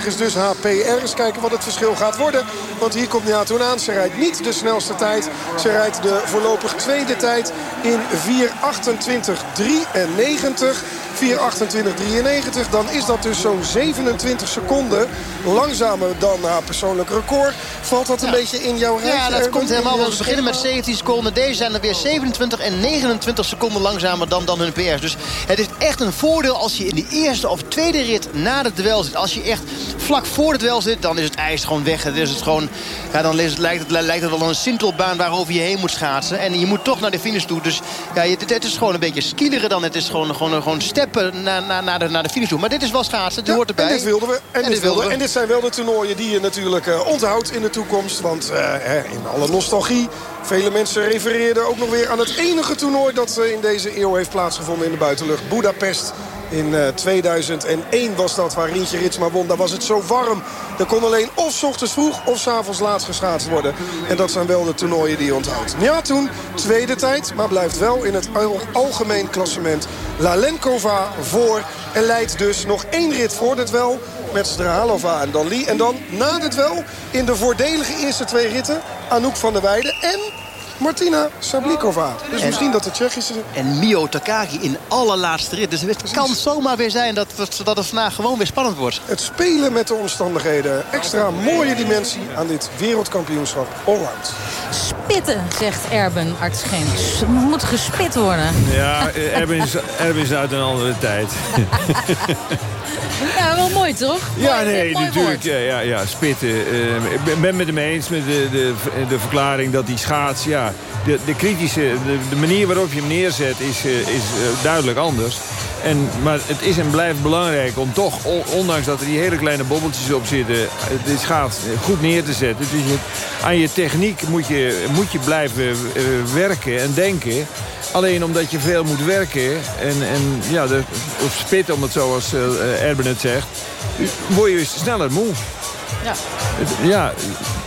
4.01.47 is dus haar PR. Eens kijken wat het verschil gaat worden. Want hier komt Njatun aan. Ze rijdt niet de snelste tijd. Ze rijdt de voorlopig tweede tijd in 4.28.93. 4.28.93. Dan is dat dus zo'n 27 seconden langzamer dan haar persoonlijk record. Valt dat een ja. beetje in jouw rijtje? Ja, dat komt helemaal. Want we beginnen met 17 seconden. Deze zijn er weer 27 en 29 seconden langzamer dan, dan hun PR's. Dus het is echt een voordeel als je in de eerste of tweede rit na het duel zit. Als je echt vlak voor het duel zit, dan is het ijs gewoon weg. Dan, is het gewoon, ja, dan is het, lijkt, het, lijkt het wel een sintelbaan waarover je heen moet schaatsen. En je moet toch naar de finish toe. Dus ja, het, het is gewoon een beetje skileren dan. Het is gewoon, gewoon, gewoon naar, naar, naar, de, naar de finish toe. Maar dit is wel schaatsen, ja, hoort erbij. En dit wilden we. En, en dit, wilden we. En dit zijn wel de toernooien die je natuurlijk uh, onthoudt in de toekomst. Want uh, in alle nostalgie... Vele mensen refereerden ook nog weer aan het enige toernooi... dat uh, in deze eeuw heeft plaatsgevonden in de buitenlucht. Budapest in uh, 2001 was dat waar Rientje Ritsma won. Daar was het zo warm. Er kon alleen of s ochtends vroeg of s avonds laat geschaatst worden. En dat zijn wel de toernooien die je onthoudt. Ja, toen tweede tijd, maar blijft wel in het algemeen klassement. Lalenkova voor en leidt dus nog één rit voor het wel met Strahalova en dan Lee. En dan na het wel in de voordelige eerste twee ritten Anouk van der Weijden en Martina Sablikova. Dus en, misschien dat de Tsjechische... En Mio Takagi in allerlaatste rit. Dus het Precies. kan zomaar weer zijn dat, dat het vandaag gewoon weer spannend wordt. Het spelen met de omstandigheden. Extra mooie dimensie aan dit wereldkampioenschap allround. Spitten, zegt Erben Artschenks. Het moet gespit worden. Ja, Erben is, Erben is uit een andere tijd. Ja, wel mooi toch? Ja, mooi, nee, natuurlijk. Ja, ja, ja, spitten. Uh, ik ben met hem eens met de, de, de verklaring dat die schaats... Ja, de, de kritische, de, de manier waarop je hem neerzet is, uh, is uh, duidelijk anders. En, maar het is en blijft belangrijk om toch, ondanks dat er die hele kleine bobbeltjes op zitten... de schaats goed neer te zetten. Dus je, aan je techniek moet je, moet je blijven werken en denken... Alleen omdat je veel moet werken en, en ja, de, of spitten, om het zoals uh, Erben het zegt, word je sneller moe. Ja. Het, ja,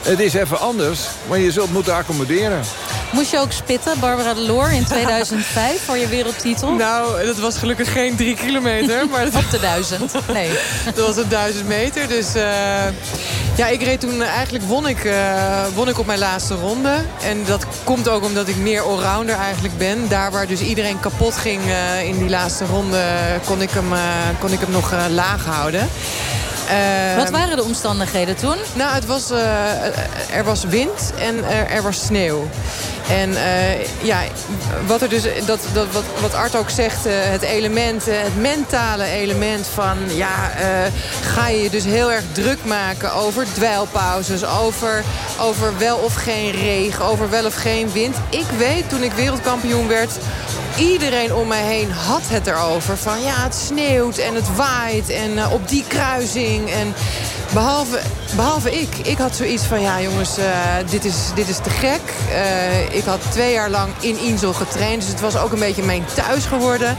het is even anders, maar je zult moeten accommoderen. Moest je ook spitten, Barbara de Loor, in 2005 voor je wereldtitel? Nou, dat was gelukkig geen drie kilometer. Maar dat... Op de duizend, nee. dat was een duizend meter, dus... Uh, ja, ik reed toen... Eigenlijk won ik, uh, won ik op mijn laatste ronde. En dat komt ook omdat ik meer allrounder eigenlijk ben. Daar waar dus iedereen kapot ging uh, in die laatste ronde... kon ik hem, kon ik hem nog laag houden. Wat waren de omstandigheden toen? Nou, het was, er was wind en er was sneeuw. En uh, ja, wat, er dus, dat, dat, wat, wat Art ook zegt, het element, het mentale element van... ja, ga je je dus heel erg druk maken over dweilpauzes... Over, over wel of geen regen, over wel of geen wind. Ik weet, toen ik wereldkampioen werd iedereen om mij heen had het erover. Van ja, het sneeuwt en het waait en uh, op die kruising. En behalve, behalve ik. Ik had zoiets van ja jongens, uh, dit, is, dit is te gek. Uh, ik had twee jaar lang in Insel getraind. Dus het was ook een beetje mijn thuis geworden.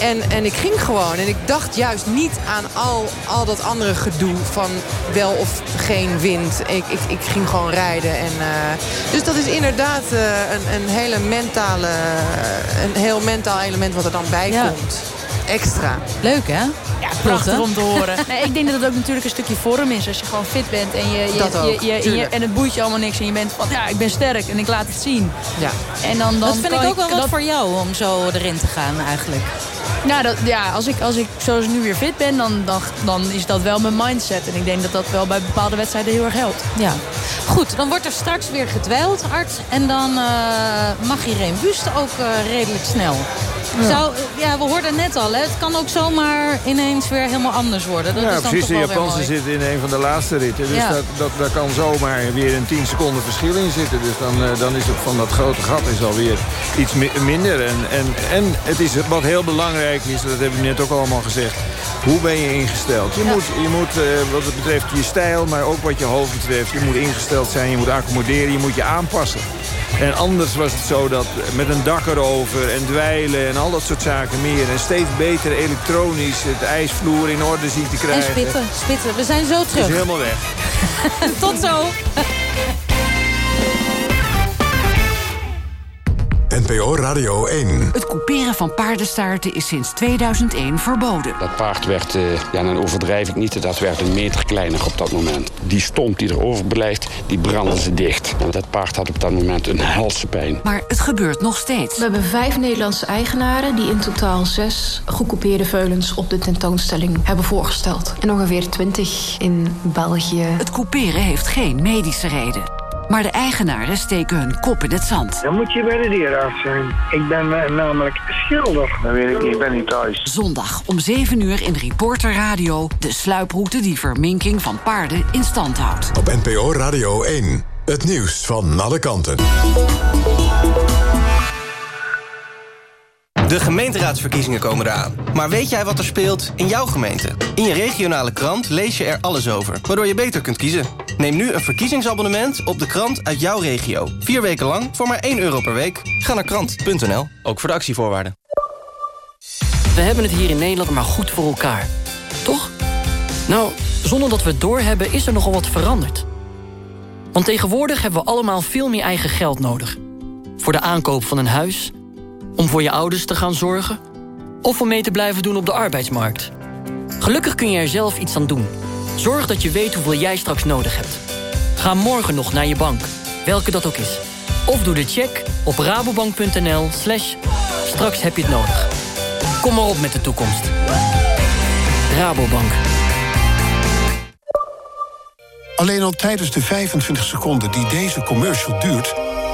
En, en ik ging gewoon. En ik dacht juist niet aan al, al dat andere gedoe van wel of geen wind. Ik, ik, ik ging gewoon rijden. En, uh, dus dat is inderdaad uh, een, een, hele mentale, een heel mentaal element wat er dan bij ja. komt. Extra. Leuk hè? Ja, prachtig om te horen. nee, ik denk dat het ook natuurlijk een stukje vorm is. Als je gewoon fit bent en, je, je, dat ook, je, je, je, en het boeit je allemaal niks. En je bent van, ja, ik ben sterk en ik laat het zien. Ja. En dan, dan dat vind ik ook wel wat dat... voor jou om zo erin te gaan eigenlijk. Nou, dat, ja, als ik, als ik zoals nu weer fit ben, dan, dan, dan is dat wel mijn mindset. En ik denk dat dat wel bij bepaalde wedstrijden heel erg helpt. Ja. Goed, dan wordt er straks weer gedwijld, Art. En dan uh, mag Irene Wust ook uh, redelijk snel. Ja. Zou, ja, we hoorden net al, hè. het kan ook zomaar ineens weer helemaal anders worden. Dat ja, is dan precies. Toch de Japanse zitten in een van de laatste ritten. Dus Ja. dat, dat, daar kan zomaar weer een 10 seconden verschil in zitten. Dus dan, eh, dan is het van dat grote gat is alweer iets mi- minder. En, en, en het is, wat heel belangrijk is, dat heb ik net ook allemaal gezegd. Hoe ben je ingesteld? Je moet, je moet eh, wat het betreft je stijl, maar ook wat je hoofd betreft... je moet ingesteld zijn, je moet accommoderen, je moet je aanpassen. En anders was het zo dat met een dak erover en dweilen en al dat soort zaken meer... en steeds beter elektronisch het ijsvloer in orde zien te En krijgen. spitten, spitten. We zijn zo Het terug. is helemaal weg. Tot zo. NPO Radio 1. Het couperen van paardenstaarten is sinds 2001 verboden. Dat paard werd, eh, ja, dan overdrijf ik niet, dat werd een meter kleiner op dat moment. Die stomp die erover blijft, die brandden ze dicht. En dat paard had op dat moment een helse pijn. Maar het gebeurt nog steeds. We hebben vijf Nederlandse eigenaren die in totaal zes gecoupeerde veulens op de tentoonstelling hebben voorgesteld. En ongeveer twintig in België. Het couperen heeft geen medische reden. Maar de eigenaren steken hun kop in het zand. Dan moet je bij de dierenarts zijn. Ik ben eh, namelijk schilder. Dat weet ik niet, ik ben niet thuis. Zondag om 7 uur in Reporter Radio... de sluiproute die verminking van paarden in stand houdt. Op NPO Radio 1. Het nieuws van alle kanten. De gemeenteraadsverkiezingen komen eraan. Maar weet jij wat er speelt in jouw gemeente? In je regionale krant lees je er alles over, waardoor je beter kunt kiezen. Neem nu een verkiezingsabonnement op de krant uit jouw regio. Vier weken lang voor maar 1 euro per week. Ga naar krant.nl, ook voor de actievoorwaarden. We hebben het hier in Nederland maar goed voor elkaar. Toch? Nou, zonder dat we het doorhebben is er nogal wat veranderd. Want tegenwoordig hebben we allemaal veel meer eigen geld nodig. Voor de aankoop van een huis, om voor je ouders te gaan zorgen... of om mee te blijven doen op de arbeidsmarkt. Gelukkig kun je er zelf iets aan doen. Zorg dat je weet hoeveel jij straks nodig hebt. Ga morgen nog naar je bank, welke dat ook is. Of doe de check op rabobank.nl slash straks heb je het nodig. Kom maar op met de toekomst. Rabobank. Alleen al tijdens de 25 seconden die deze commercial duurt...